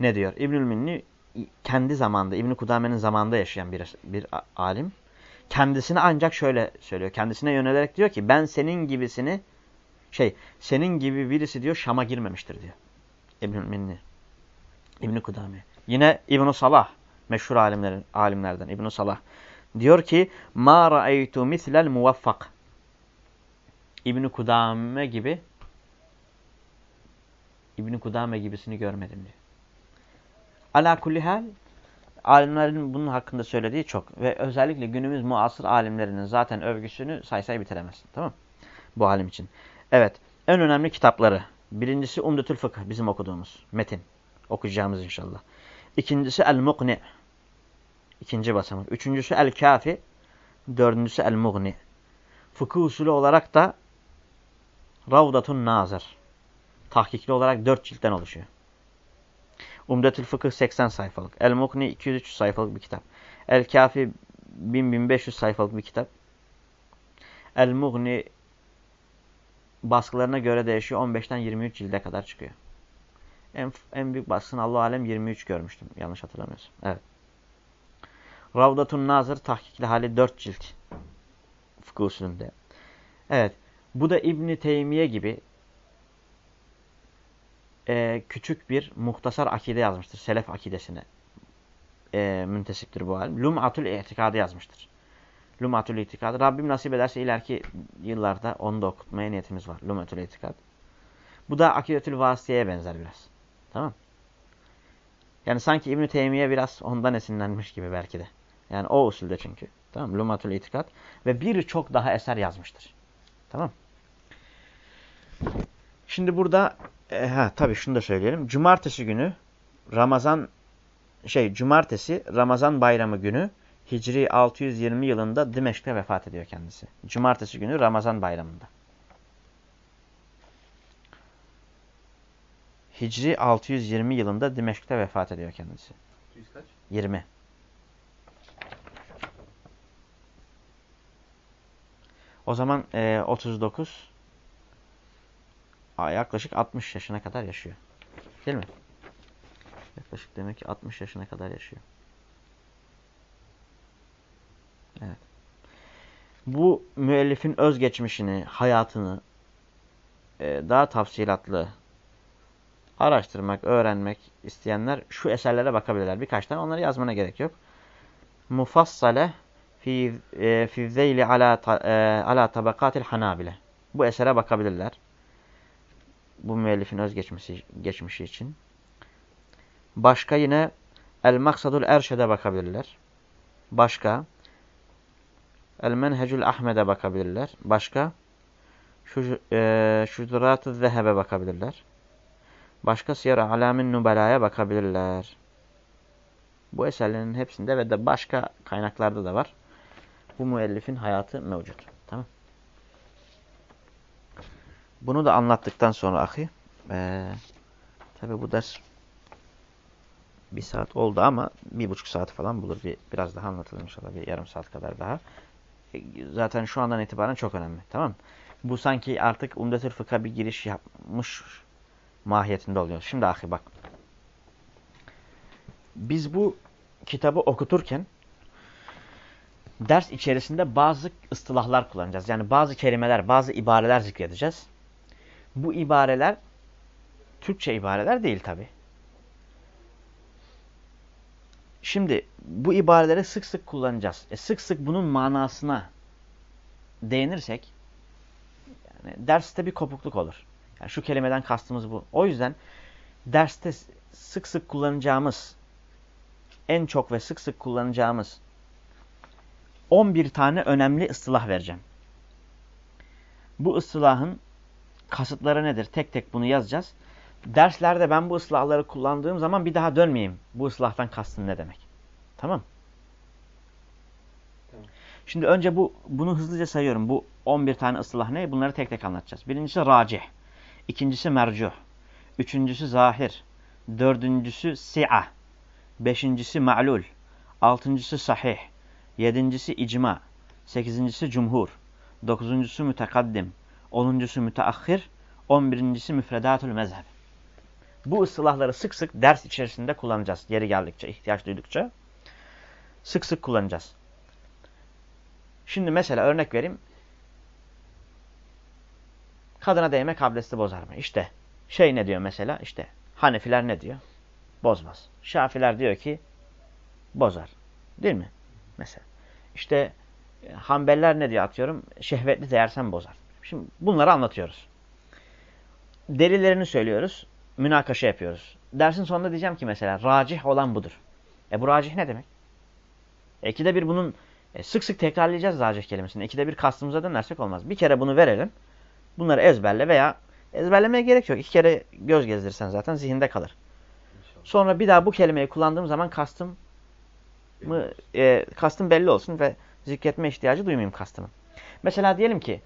ne diyor? İbnül Minni kendi zamanda İbn Kudame'nin zamanında yaşayan bir bir alim. Kendisine ancak şöyle söylüyor. Kendisine yönelerek diyor ki ben senin gibisini şey senin gibi birisi diyor Şam'a girmemiştir diyor. İbnül Minni. İbn Kudame. Yine İbn Salah meşhur alimlerin alimlerden İbn Salah diyor ki ma ra'aytu mislel muvaffak. İbn Kudame gibi İbn Kudame gibisini görmedim diyor. Ala kulli alimlerin bunun hakkında söylediği çok ve özellikle günümüz muasır alimlerinin zaten övgüsünü say say bitiremezsin. Tamam Bu alim için. Evet. En önemli kitapları. Birincisi Umdetül Fıkıh bizim okuduğumuz metin. Okuyacağımız inşallah. İkincisi El-Muqni. İkinci basamak. Üçüncüsü El-Kafi. Dördüncüsü El-Mughni. Fıkıh usulü olarak da Ravdatun Nazır. Tahkikli olarak dört ciltten oluşuyor. Umdetül Fıkıh 80 sayfalık. El-Mughni 203 sayfalık bir kitap. El-Kafi 1000-1500 sayfalık bir kitap. El-Mughni baskılarına göre değişiyor. 15'ten 23 cilde kadar çıkıyor. En, en büyük baskısını Allah alem 23 görmüştüm. Yanlış hatırlamıyorsam. Evet. Ravdatun Nazır tahkikli hali 4 cilt. Fıkıh usulünde. Evet. Bu da İbni Teymiye gibi e, küçük bir muhtasar akide yazmıştır. Selef akidesine e, müntesiptir bu alim. Lum'atul itikadı yazmıştır. Lum'atul itikadı. Rabbim nasip ederse ileriki yıllarda onu da okutmaya niyetimiz var. Lum'atul itikad. Bu da akidetül vasiyeye benzer biraz. Tamam Yani sanki İbn-i Teymiye biraz ondan esinlenmiş gibi belki de. Yani o usulde çünkü. Tamam Lumatul İtikat. Ve birçok daha eser yazmıştır. Tamam Şimdi burada e, ha tabii şunu da söyleyelim. Cumartesi günü Ramazan şey cumartesi Ramazan bayramı günü Hicri 620 yılında Dimeşk'te vefat ediyor kendisi. Cumartesi günü Ramazan bayramında. Hicri 620 yılında Dimeşk'te vefat ediyor kendisi. 100 kaç? 20. O zaman e, 39 yaklaşık 60 yaşına kadar yaşıyor. Değil mi? Yaklaşık demek ki 60 yaşına kadar yaşıyor. Evet. Bu müellifin özgeçmişini, hayatını e, daha tafsilatlı araştırmak, öğrenmek isteyenler şu eserlere bakabilirler. Birkaç tane onları yazmana gerek yok. Mufassale fi e, fi zeyli ala e, ala tabakatil hanabile. Bu esere bakabilirler. Bu müellifin özgeçmişi geçmişi için. Başka yine El Maksadul Erşed'e bakabilirler. Başka El Menhecül Ahmed'e bakabilirler. Başka şu e, Şudurat-ı Zeheb'e bakabilirler. Başka Siyer Alamin Nubela'ya bakabilirler. Bu eserlerin hepsinde ve de başka kaynaklarda da var. Bu müellifin hayatı mevcut. Tamam. Bunu da anlattıktan sonra ahi. Ee, tabi bu ders bir saat oldu ama bir buçuk saat falan bulur. Bir, biraz daha anlatılır inşallah. Bir yarım saat kadar daha. E, zaten şu andan itibaren çok önemli. Tamam Bu sanki artık Umdetül Fıkha bir giriş yapmış mahiyetinde oluyor. Şimdi ahi bak. Biz bu kitabı okuturken ders içerisinde bazı ıstılahlar kullanacağız. Yani bazı kelimeler, bazı ibareler zikredeceğiz. Bu ibareler Türkçe ibareler değil tabi. Şimdi bu ibareleri sık sık kullanacağız. E, sık sık bunun manasına değinirsek yani derste bir kopukluk olur. Yani şu kelimeden kastımız bu. O yüzden derste sık sık kullanacağımız en çok ve sık sık kullanacağımız 11 tane önemli ıstılah vereceğim. Bu ıstılahın kasıtları nedir? Tek tek bunu yazacağız. Derslerde ben bu ıslahları kullandığım zaman bir daha dönmeyeyim. Bu ıslahtan kastın ne demek? Tamam Tamam. Şimdi önce bu bunu hızlıca sayıyorum. Bu 11 tane ıslah ne? Bunları tek tek anlatacağız. Birincisi racih. ikincisi mercuh. Üçüncüsü zahir. Dördüncüsü si'a. Beşincisi ma'lul. Altıncısı sahih. Yedincisi icma. Sekizincisi cumhur. Dokuzuncusu mütekaddim. Onuncusu müteahhir. On birincisi müfredatül mezheb. Bu ıslahları sık sık ders içerisinde kullanacağız. Yeri geldikçe, ihtiyaç duydukça. Sık sık kullanacağız. Şimdi mesela örnek vereyim. Kadına değmek abdesti bozar mı? İşte şey ne diyor mesela? İşte Hanefiler ne diyor? Bozmaz. Şafiler diyor ki bozar. Değil mi? Mesela. İşte e, Hanbeliler ne diyor atıyorum? Şehvetli de yersen bozar. Şimdi bunları anlatıyoruz. Delillerini söylüyoruz. Münakaşa yapıyoruz. Dersin sonunda diyeceğim ki mesela racih olan budur. E bu racih ne demek? E, ikide bir bunun e, sık sık tekrarlayacağız racih kelimesini. İkide bir kastımıza dönersek olmaz. Bir kere bunu verelim. Bunları ezberle veya ezberlemeye gerek yok. İki kere göz gezdirsen zaten zihinde kalır. İnşallah. Sonra bir daha bu kelimeyi kullandığım zaman kastım mı, e, kastım belli olsun ve zikretme ihtiyacı duymayayım kastımı. Mesela diyelim ki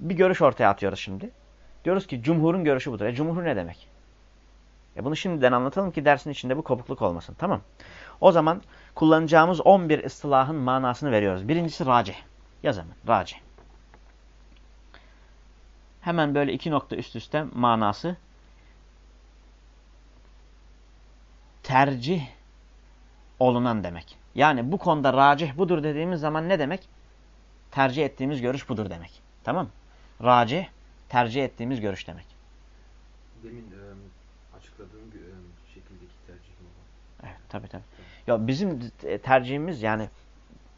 bir görüş ortaya atıyoruz şimdi. Diyoruz ki cumhurun görüşü budur. E cumhur ne demek? E bunu şimdiden anlatalım ki dersin içinde bu kopukluk olmasın. Tamam. O zaman kullanacağımız 11 ıstılahın manasını veriyoruz. Birincisi racih. Yaz hemen. Racih. Hemen böyle iki nokta üst üste manası. Tercih olunan demek. Yani bu konuda racih budur dediğimiz zaman ne demek? Tercih ettiğimiz görüş budur demek. Tamam Racih, tercih ettiğimiz görüş demek. Demin e, açıkladığım e, şekildeki tercihim olan. Evet, tabii tabii. Ya bizim tercihimiz yani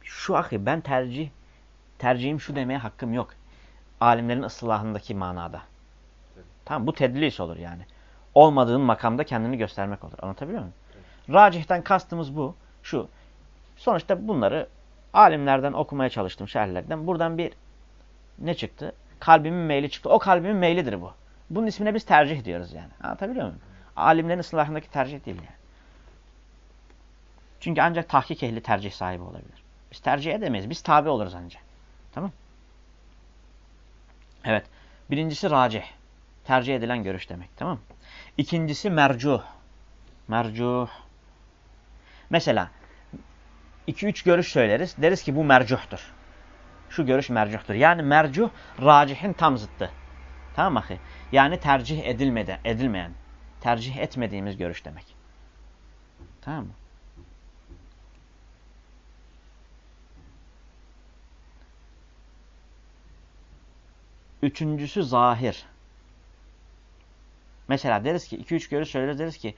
şu ahi ben tercih tercihim şu demeye hakkım yok. Alimlerin ıslahındaki manada. Evet. Tamam bu tedlis olur yani. Olmadığın makamda kendini göstermek olur. Anlatabiliyor muyum? Evet. Racihten kastımız bu. Şu. Sonuçta bunları alimlerden okumaya çalıştım şerhlerden. Buradan bir ne çıktı? Kalbimin meyli çıktı. O kalbimin meylidir bu. Bunun ismine biz tercih diyoruz yani. Anlatabiliyor muyum? Alimlerin ıslahındaki tercih değil yani. Çünkü ancak tahkik ehli tercih sahibi olabilir. Biz tercih edemeyiz. Biz tabi oluruz ancak. Tamam Evet. Birincisi racih. Tercih edilen görüş demek. Tamam İkincisi mercuh. Mercuh. Mesela 2-3 görüş söyleriz. Deriz ki bu mercuhtur. Şu görüş mercuhtur. Yani mercuh racihin tam zıttı. Tamam mı? Yani tercih edilmeden, edilmeyen, tercih etmediğimiz görüş demek. Tamam mı? Üçüncüsü zahir. Mesela deriz ki, iki üç görüş söyleriz deriz ki,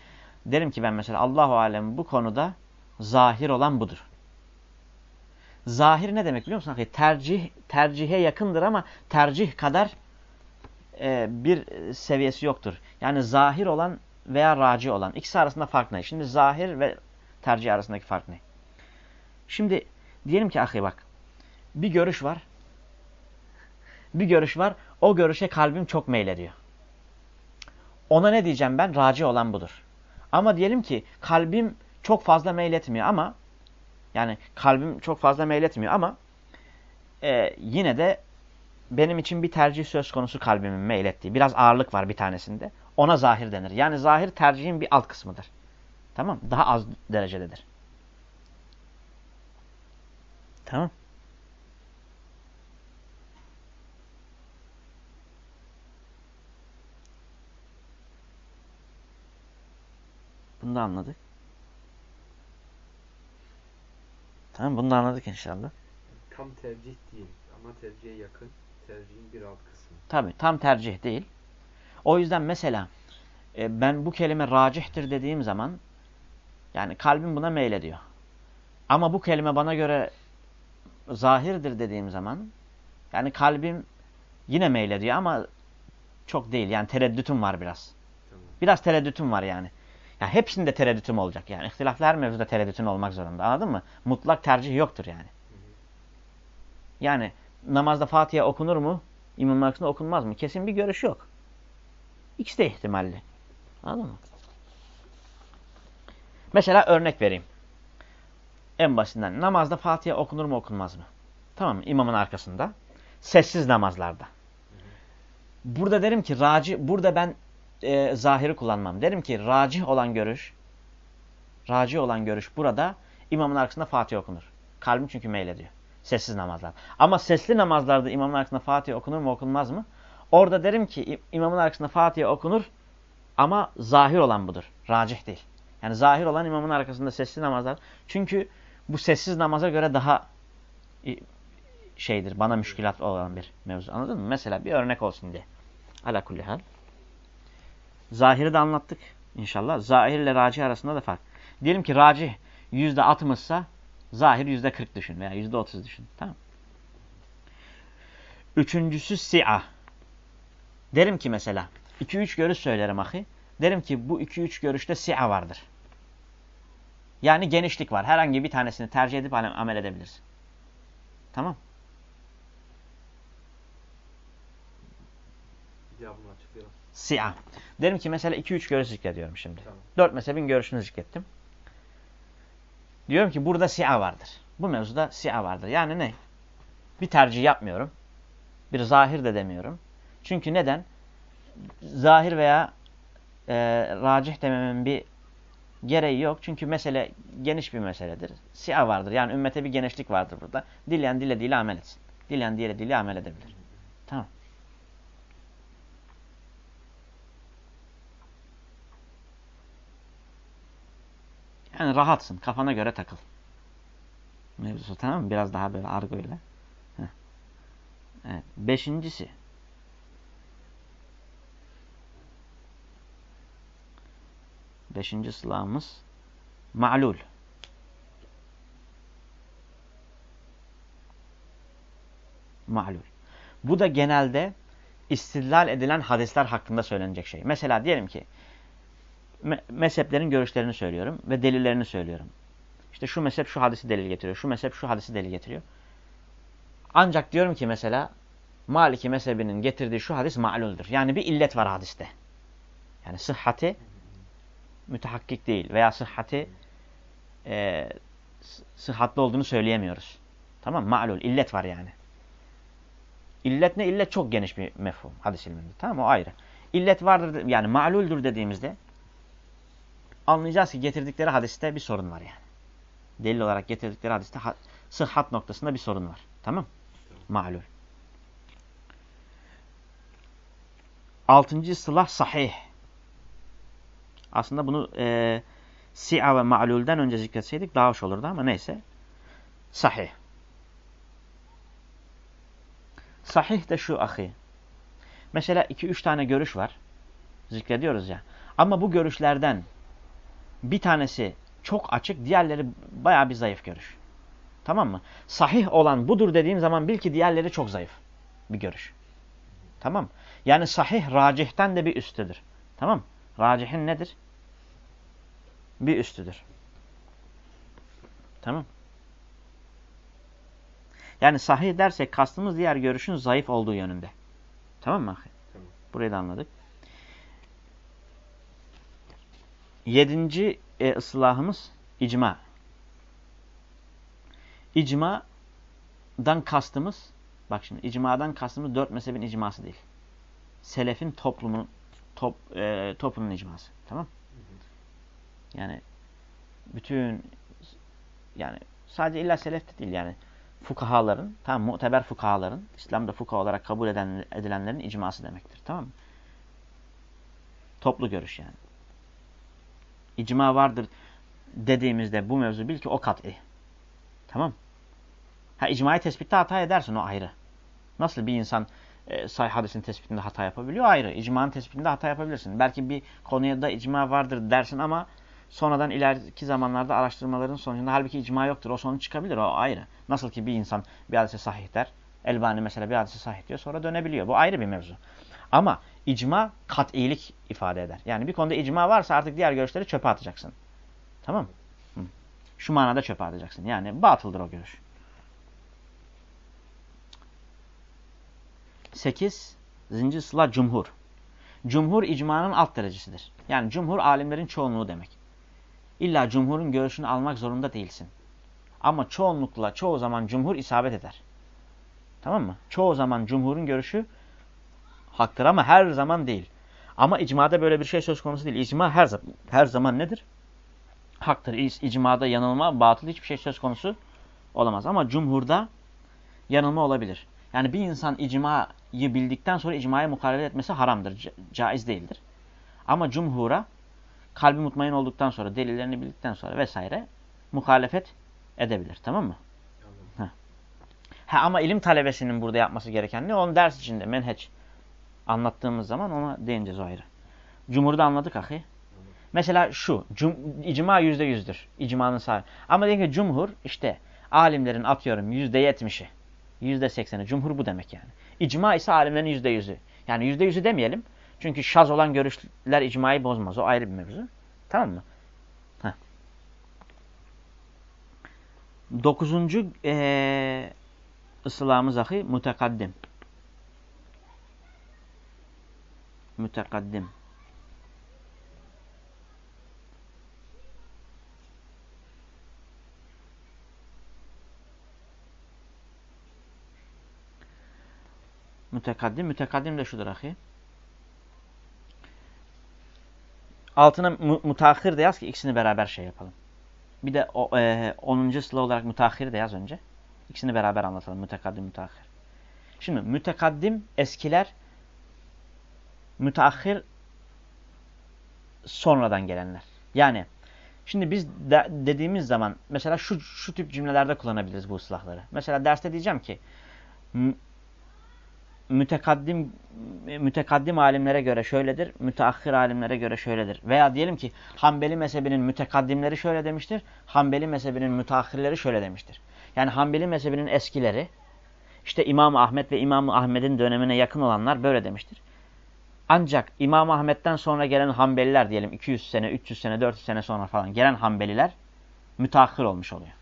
derim ki ben mesela Allahu Alem bu konuda zahir olan budur. Zahir ne demek biliyor musun? Tercih, tercihe yakındır ama tercih kadar e, bir seviyesi yoktur. Yani zahir olan veya raci olan. ikisi arasında fark ne? Şimdi zahir ve tercih arasındaki fark ne? Şimdi diyelim ki ahi bak. Bir görüş var bir görüş var. O görüşe kalbim çok meylediyor. Ona ne diyeceğim ben? Raci olan budur. Ama diyelim ki kalbim çok fazla meyletmiyor ama yani kalbim çok fazla meyletmiyor ama e, yine de benim için bir tercih söz konusu kalbimin meylettiği. Biraz ağırlık var bir tanesinde. Ona zahir denir. Yani zahir tercihin bir alt kısmıdır. Tamam Daha az derecededir. Tamam Bunu da anladık. Tamam bunu da anladık inşallah. Tam tercih değil ama tercihe yakın. Tercihin bir alt kısmı. Tabi tam tercih değil. O yüzden mesela e, ben bu kelime racihtir dediğim zaman yani kalbim buna meylediyor. Ama bu kelime bana göre zahirdir dediğim zaman yani kalbim yine meylediyor ama çok değil. Yani tereddütüm var biraz. Tamam. Biraz tereddütüm var yani. Yani hepsinde tereddütüm olacak yani. İhtilaflı her mevzuda tereddütün olmak zorunda. Anladın mı? Mutlak tercih yoktur yani. Yani namazda Fatiha okunur mu? İmam arkasında okunmaz mı? Kesin bir görüş yok. İkisi de ihtimalli. Anladın mı? Mesela örnek vereyim. En basitinden namazda Fatiha okunur mu okunmaz mı? Tamam mı? İmamın arkasında. Sessiz namazlarda. Burada derim ki raci, burada ben e, zahiri kullanmam. Derim ki racih olan görüş, racih olan görüş burada imamın arkasında Fatiha okunur. Kalbim çünkü meylediyor. Sessiz namazlar. Ama sesli namazlarda imamın arkasında Fatiha okunur mu okunmaz mı? Orada derim ki imamın arkasında Fatiha okunur ama zahir olan budur. Racih değil. Yani zahir olan imamın arkasında sessiz namazlar. Çünkü bu sessiz namaza göre daha şeydir. Bana müşkilat olan bir mevzu. Anladın mı? Mesela bir örnek olsun diye. Ala kulli hal. Zahiri de anlattık inşallah. Zahir ile racih arasında da fark. Diyelim ki racih yüzde altmışsa zahir yüzde kırk düşün veya yüzde otuz düşün. Tamam. Üçüncüsü si'a. Derim ki mesela iki üç görüş söylerim ahi. Derim ki bu iki üç görüşte si'a vardır. Yani genişlik var. Herhangi bir tanesini tercih edip amel edebilirsin. Tamam. Si'a. Derim ki mesela 2-3 görüş zikrediyorum şimdi. Tamam. 4 mezhebin görüşünü zikrettim. Diyorum ki burada si'a vardır. Bu mevzuda si'a vardır. Yani ne? Bir tercih yapmıyorum. Bir zahir de demiyorum. Çünkü neden? Zahir veya e, racih dememin bir gereği yok. Çünkü mesele geniş bir meseledir. Si'a vardır. Yani ümmete bir genişlik vardır burada. Dileyen dile dile amel etsin. Dileyen dile dile amel edebilir. Tamam. Yani rahatsın. Kafana göre takıl. Mevzusu tamam mı? Biraz daha böyle argoyla. Heh. Evet. Beşincisi. Beşinci silahımız ma'lul. Ma'lul. Bu da genelde istidlal edilen hadisler hakkında söylenecek şey. Mesela diyelim ki mezheplerin görüşlerini söylüyorum ve delillerini söylüyorum. İşte şu mezhep şu hadisi delil getiriyor, şu mezhep şu hadisi delil getiriyor. Ancak diyorum ki mesela Maliki mezhebinin getirdiği şu hadis ma'luldür. Yani bir illet var hadiste. Yani sıhhati mütehakkik değil veya sıhhati e, sıhhatli olduğunu söyleyemiyoruz. Tamam Ma'lul. illet var yani. İllet ne? İllet çok geniş bir mefhum hadis ilminde. Tamam o ayrı. İllet vardır yani ma'luldür dediğimizde anlayacağız ki getirdikleri hadiste bir sorun var yani. Delil olarak getirdikleri hadiste ha sıhhat noktasında bir sorun var. Tamam? Ma'lul. Altıncı sılah sahih. Aslında bunu e, si'a ve ma'lulden önce zikretseydik daha hoş olurdu ama neyse. Sahih. Sahih de şu ahi. Mesela iki üç tane görüş var. Zikrediyoruz ya. Ama bu görüşlerden bir tanesi çok açık, diğerleri baya bir zayıf görüş. Tamam mı? Sahih olan budur dediğim zaman bil ki diğerleri çok zayıf bir görüş. Tamam Yani sahih racihten de bir üstüdür. Tamam Racihin nedir? Bir üstüdür. Tamam Yani sahih dersek kastımız diğer görüşün zayıf olduğu yönünde. Tamam mı? Tamam. Burayı da anladık. Yedinci e, ıslahımız icma. İcmadan kastımız, bak şimdi icmadan kastımız dört mezhebin icması değil. Selefin toplumun, top, e, toplumun icması. Tamam Yani bütün, yani sadece illa selef değil yani. Fukahaların, tamam muteber fukahaların, İslam'da fukaha olarak kabul eden, edilenlerin icması demektir. Tamam mı? Toplu görüş yani icma vardır dediğimizde bu mevzu bil ki o kat'i. Tamam. Ha icmayı tespitte hata edersin o ayrı. Nasıl bir insan e, sahih hadisin tespitinde hata yapabiliyor ayrı. İcmanın tespitinde hata yapabilirsin. Belki bir konuya da icma vardır dersin ama sonradan ileriki zamanlarda araştırmaların sonucunda halbuki icma yoktur. O sonuç çıkabilir. O ayrı. Nasıl ki bir insan bir hadise sahih der. Elbani mesela bir hadise sahih diyor. Sonra dönebiliyor. Bu ayrı bir mevzu. Ama icma kat'ilik ifade eder. Yani bir konuda icma varsa artık diğer görüşleri çöpe atacaksın. Tamam mı? Şu manada çöpe atacaksın. Yani batıldır o görüş. 8. Zincir sıla cumhur. Cumhur icmanın alt derecesidir. Yani cumhur alimlerin çoğunluğu demek. İlla cumhurun görüşünü almak zorunda değilsin. Ama çoğunlukla çoğu zaman cumhur isabet eder. Tamam mı? Çoğu zaman cumhurun görüşü haktır ama her zaman değil. Ama icmada böyle bir şey söz konusu değil. İcma her zaman, her zaman nedir? Haktır. İcmada yanılma, batıl hiçbir şey söz konusu olamaz. Ama cumhurda yanılma olabilir. Yani bir insan icmayı bildikten sonra icmaya muhalefet etmesi haramdır. Caiz değildir. Ama cumhura kalbi mutmain olduktan sonra, delillerini bildikten sonra vesaire muhalefet edebilir. Tamam mı? Ha, ama ilim talebesinin burada yapması gereken ne? Onun ders içinde menheç anlattığımız zaman ona değineceğiz o ayrı. Cumhurda anladık ahi. Mesela şu, cum, icma yüzde yüzdür. İcmanın sahibi. Ama diyelim ki cumhur işte alimlerin atıyorum yüzde yetmişi, yüzde sekseni. Cumhur bu demek yani. İcma ise alimlerin yüzde yüzü. Yani yüzde yüzü demeyelim. Çünkü şaz olan görüşler icmayı bozmaz. O ayrı bir mevzu. Tamam mı? Heh. Dokuzuncu ee, ıslahımız ahi mutekaddim. Mütekaddim. Mütekaddim. Mütekaddim de şudur ahi. Altına mutahhir de yaz ki ikisini beraber şey yapalım. Bir de o, e, 10. sıla olarak müteahhir de yaz önce. İkisini beraber anlatalım. Mütekaddim, müteahhir. Şimdi mütekaddim eskiler müteahhir sonradan gelenler. Yani şimdi biz de, dediğimiz zaman mesela şu, şu tip cümlelerde kullanabiliriz bu ıslahları. Mesela derste diyeceğim ki mütekaddim mütekaddim alimlere göre şöyledir, müteahhir alimlere göre şöyledir. Veya diyelim ki Hanbeli mezhebinin mütekaddimleri şöyle demiştir, Hanbeli mezhebinin müteahhirleri şöyle demiştir. Yani Hanbeli mezhebinin eskileri işte İmam Ahmet ve İmam Ahmet'in dönemine yakın olanlar böyle demiştir. Ancak İmam Ahmet'ten sonra gelen Hanbeliler diyelim 200 sene, 300 sene, 400 sene sonra falan gelen Hanbeliler müteahhir olmuş oluyor.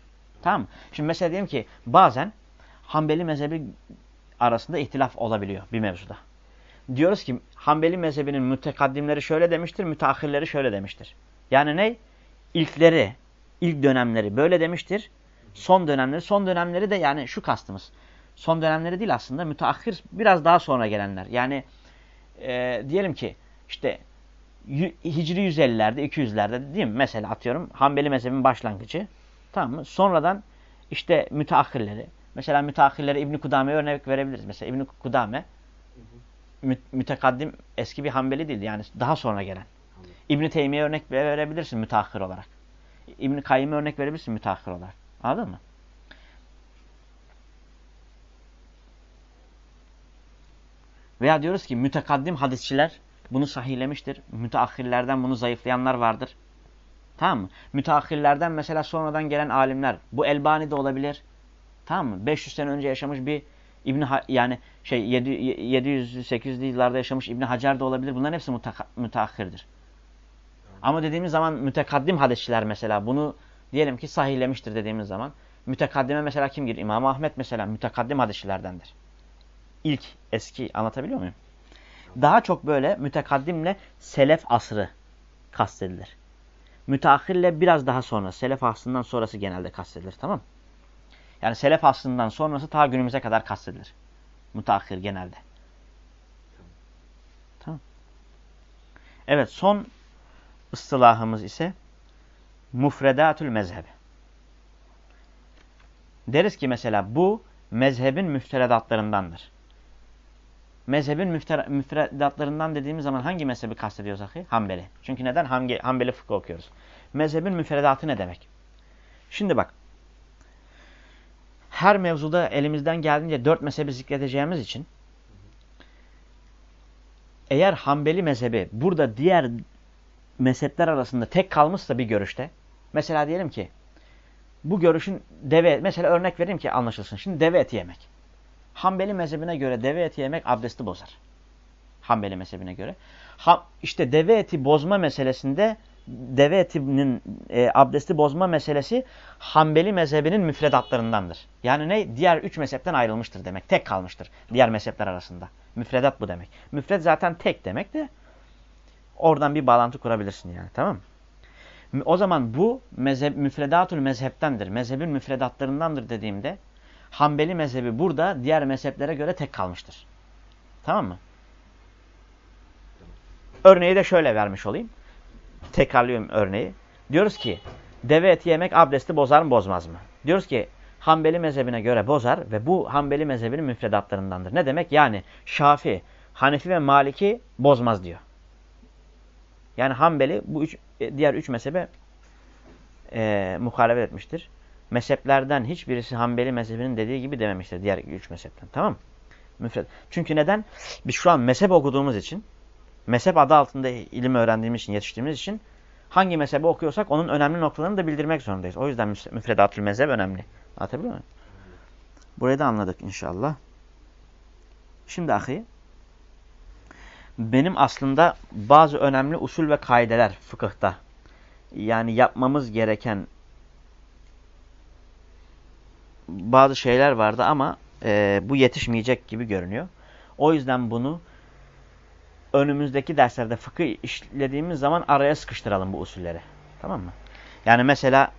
Tamam mı? Şimdi mesela diyelim ki bazen Hanbeli mezhebi arasında ihtilaf olabiliyor bir mevzuda. Diyoruz ki Hanbeli mezhebinin mütekaddimleri şöyle demiştir, müteahhirleri şöyle demiştir. Yani ne? İlkleri, ilk dönemleri böyle demiştir. Son dönemleri, son dönemleri de yani şu kastımız. Son dönemleri değil aslında müteahhir biraz daha sonra gelenler. Yani e, diyelim ki işte Hicri 150'lerde, 200'lerde değil mi? Mesela atıyorum Hanbeli mezhebin başlangıcı. Tamam mı? Sonradan işte müteahhirleri. Mesela müteahhirlere İbn Kudame'ye örnek verebiliriz. Mesela İbn Kudame mü mütekaddim eski bir Hanbeli değildi. Yani daha sonra gelen. İbn Teymiye örnek verebilirsin müteahhir olarak. İbn Kayyim'e örnek verebilirsin müteahhir olarak. Anladın mı? Veya diyoruz ki mütekaddim hadisçiler bunu sahihlemiştir. Müteahhirlerden bunu zayıflayanlar vardır. Tamam mı? Müteahhirlerden mesela sonradan gelen alimler. Bu Elbani de olabilir. Tamam mı? 500 sene önce yaşamış bir İbn yani şey 700 800 yıllarda yaşamış İbn Hacer de olabilir. Bunların hepsi müteahhirdir. Ama dediğimiz zaman mütekaddim hadisçiler mesela bunu diyelim ki sahihlemiştir dediğimiz zaman mütekaddime mesela kim girer? İmam Ahmet mesela mütekaddim hadisçilerdendir ilk eski anlatabiliyor muyum? Daha çok böyle mütekaddimle selef asrı kastedilir. Müteahhirle biraz daha sonra, selef asrından sonrası genelde kastedilir. Tamam Yani selef asrından sonrası ta günümüze kadar kastedilir. Müteahhir genelde. Tamam. Evet son ıstılahımız ise mufredatül mezhebi. Deriz ki mesela bu mezhebin müfteredatlarındandır mezhebin müfredatlarından dediğimiz zaman hangi mezhebi kastediyoruz ahi? Hanbeli. Çünkü neden? Hangi, Hanbeli fıkıh okuyoruz. Mezhebin müfredatı ne demek? Şimdi bak. Her mevzuda elimizden geldiğince dört mezhebi zikredeceğimiz için eğer Hanbeli mezhebi burada diğer mezhepler arasında tek kalmışsa bir görüşte. Mesela diyelim ki bu görüşün deve mesela örnek vereyim ki anlaşılsın. Şimdi deve eti yemek. Hanbeli mezhebine göre deve eti yemek abdesti bozar. Hanbeli mezhebine göre. Ha, işte deve eti bozma meselesinde deve etinin e, abdesti bozma meselesi Hanbeli mezhebinin müfredatlarındandır. Yani ne? Diğer üç mezhepten ayrılmıştır demek. Tek kalmıştır diğer mezhepler arasında. Müfredat bu demek. Müfred zaten tek demek de oradan bir bağlantı kurabilirsin yani tamam mı? O zaman bu mezhep, müfredatül mezheptendir. Mezhebin müfredatlarındandır dediğimde Hanbeli mezhebi burada diğer mezheplere göre tek kalmıştır. Tamam mı? Örneği de şöyle vermiş olayım. Tekrarlıyorum örneği. Diyoruz ki deve eti yemek abdesti bozar mı bozmaz mı? Diyoruz ki Hanbeli mezhebine göre bozar ve bu Hanbeli mezhebinin müfredatlarındandır. Ne demek? Yani Şafi, Hanefi ve Maliki bozmaz diyor. Yani Hanbeli bu üç, e, diğer üç mezhebe e, muhalefet etmiştir. Mezheplerden hiçbirisi Hanbeli mezhebinin dediği gibi dememiştir diğer üç mezhepten. Tamam mı? Müfred. Çünkü neden? Biz şu an mezhep okuduğumuz için, mezhep adı altında ilim öğrendiğimiz için, yetiştiğimiz için hangi mezhebi okuyorsak onun önemli noktalarını da bildirmek zorundayız. O yüzden müfredatül mezhep önemli. Anlatabiliyor muyum? Burayı da anladık inşallah. Şimdi ahi, benim aslında bazı önemli usul ve kaideler fıkıhta, yani yapmamız gereken bazı şeyler vardı ama e, bu yetişmeyecek gibi görünüyor. O yüzden bunu önümüzdeki derslerde fıkıh işlediğimiz zaman araya sıkıştıralım bu usulleri. Tamam mı? Yani mesela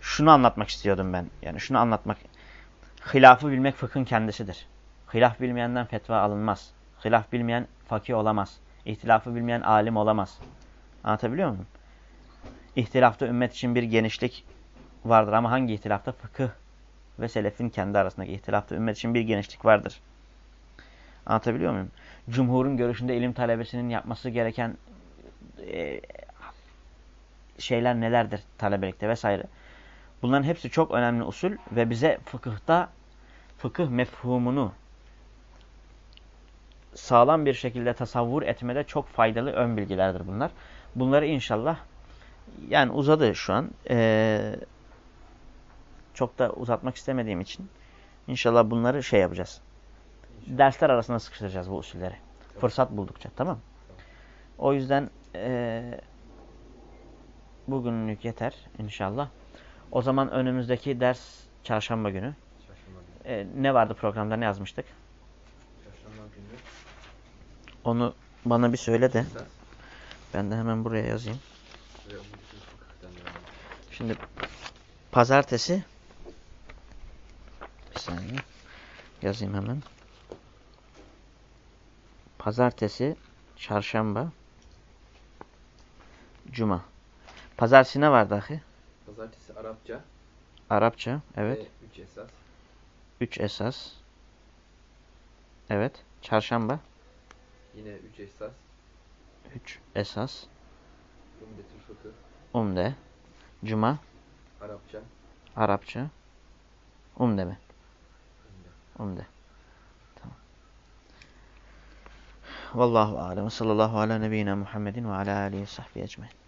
şunu anlatmak istiyordum ben. Yani şunu anlatmak. Hilafı bilmek fıkhın kendisidir. Hilaf bilmeyenden fetva alınmaz. Hilaf bilmeyen fakih olamaz. İhtilafı bilmeyen alim olamaz. Anlatabiliyor muyum? İhtilafta ümmet için bir genişlik vardır ama hangi ihtilafta? Fıkıh ve selefin kendi arasındaki ihtilafta ümmet için bir genişlik vardır. Anlatabiliyor muyum? Cumhurun görüşünde ilim talebesinin yapması gereken e, şeyler nelerdir talebelikte vesaire. Bunların hepsi çok önemli usul ve bize fıkıhta fıkıh mefhumunu sağlam bir şekilde tasavvur etmede çok faydalı ön bilgilerdir bunlar. Bunları inşallah yani uzadı şu an. Ee, çok da uzatmak istemediğim için inşallah bunları şey yapacağız. İnşallah. Dersler arasında sıkıştıracağız bu usulleri. Tamam. Fırsat buldukça tamam tamam. O yüzden e, bugünlük yeter inşallah. O zaman önümüzdeki ders çarşamba günü. Çarşamba günü. E, ne vardı programda ne yazmıştık? Çarşamba günü. Onu bana bir söyle de. Ben de hemen buraya yazayım. Şimdi pazartesi bir saniye yazayım hemen. Pazartesi, çarşamba, cuma. Pazartesi ne var dahi? Pazartesi Arapça. Arapça, evet. Ve üç esas. Üç esas. Evet. Çarşamba. Yine üç esas. Üç esas. Umdetül fıkıh. Umde. Cuma. Arapça. Arapça. Umde mi? Umde. Umde. Tamam. Vallahu alem. Sallallahu ala nebiyyina Muhammedin ve ala alihi sahbihi ecmain.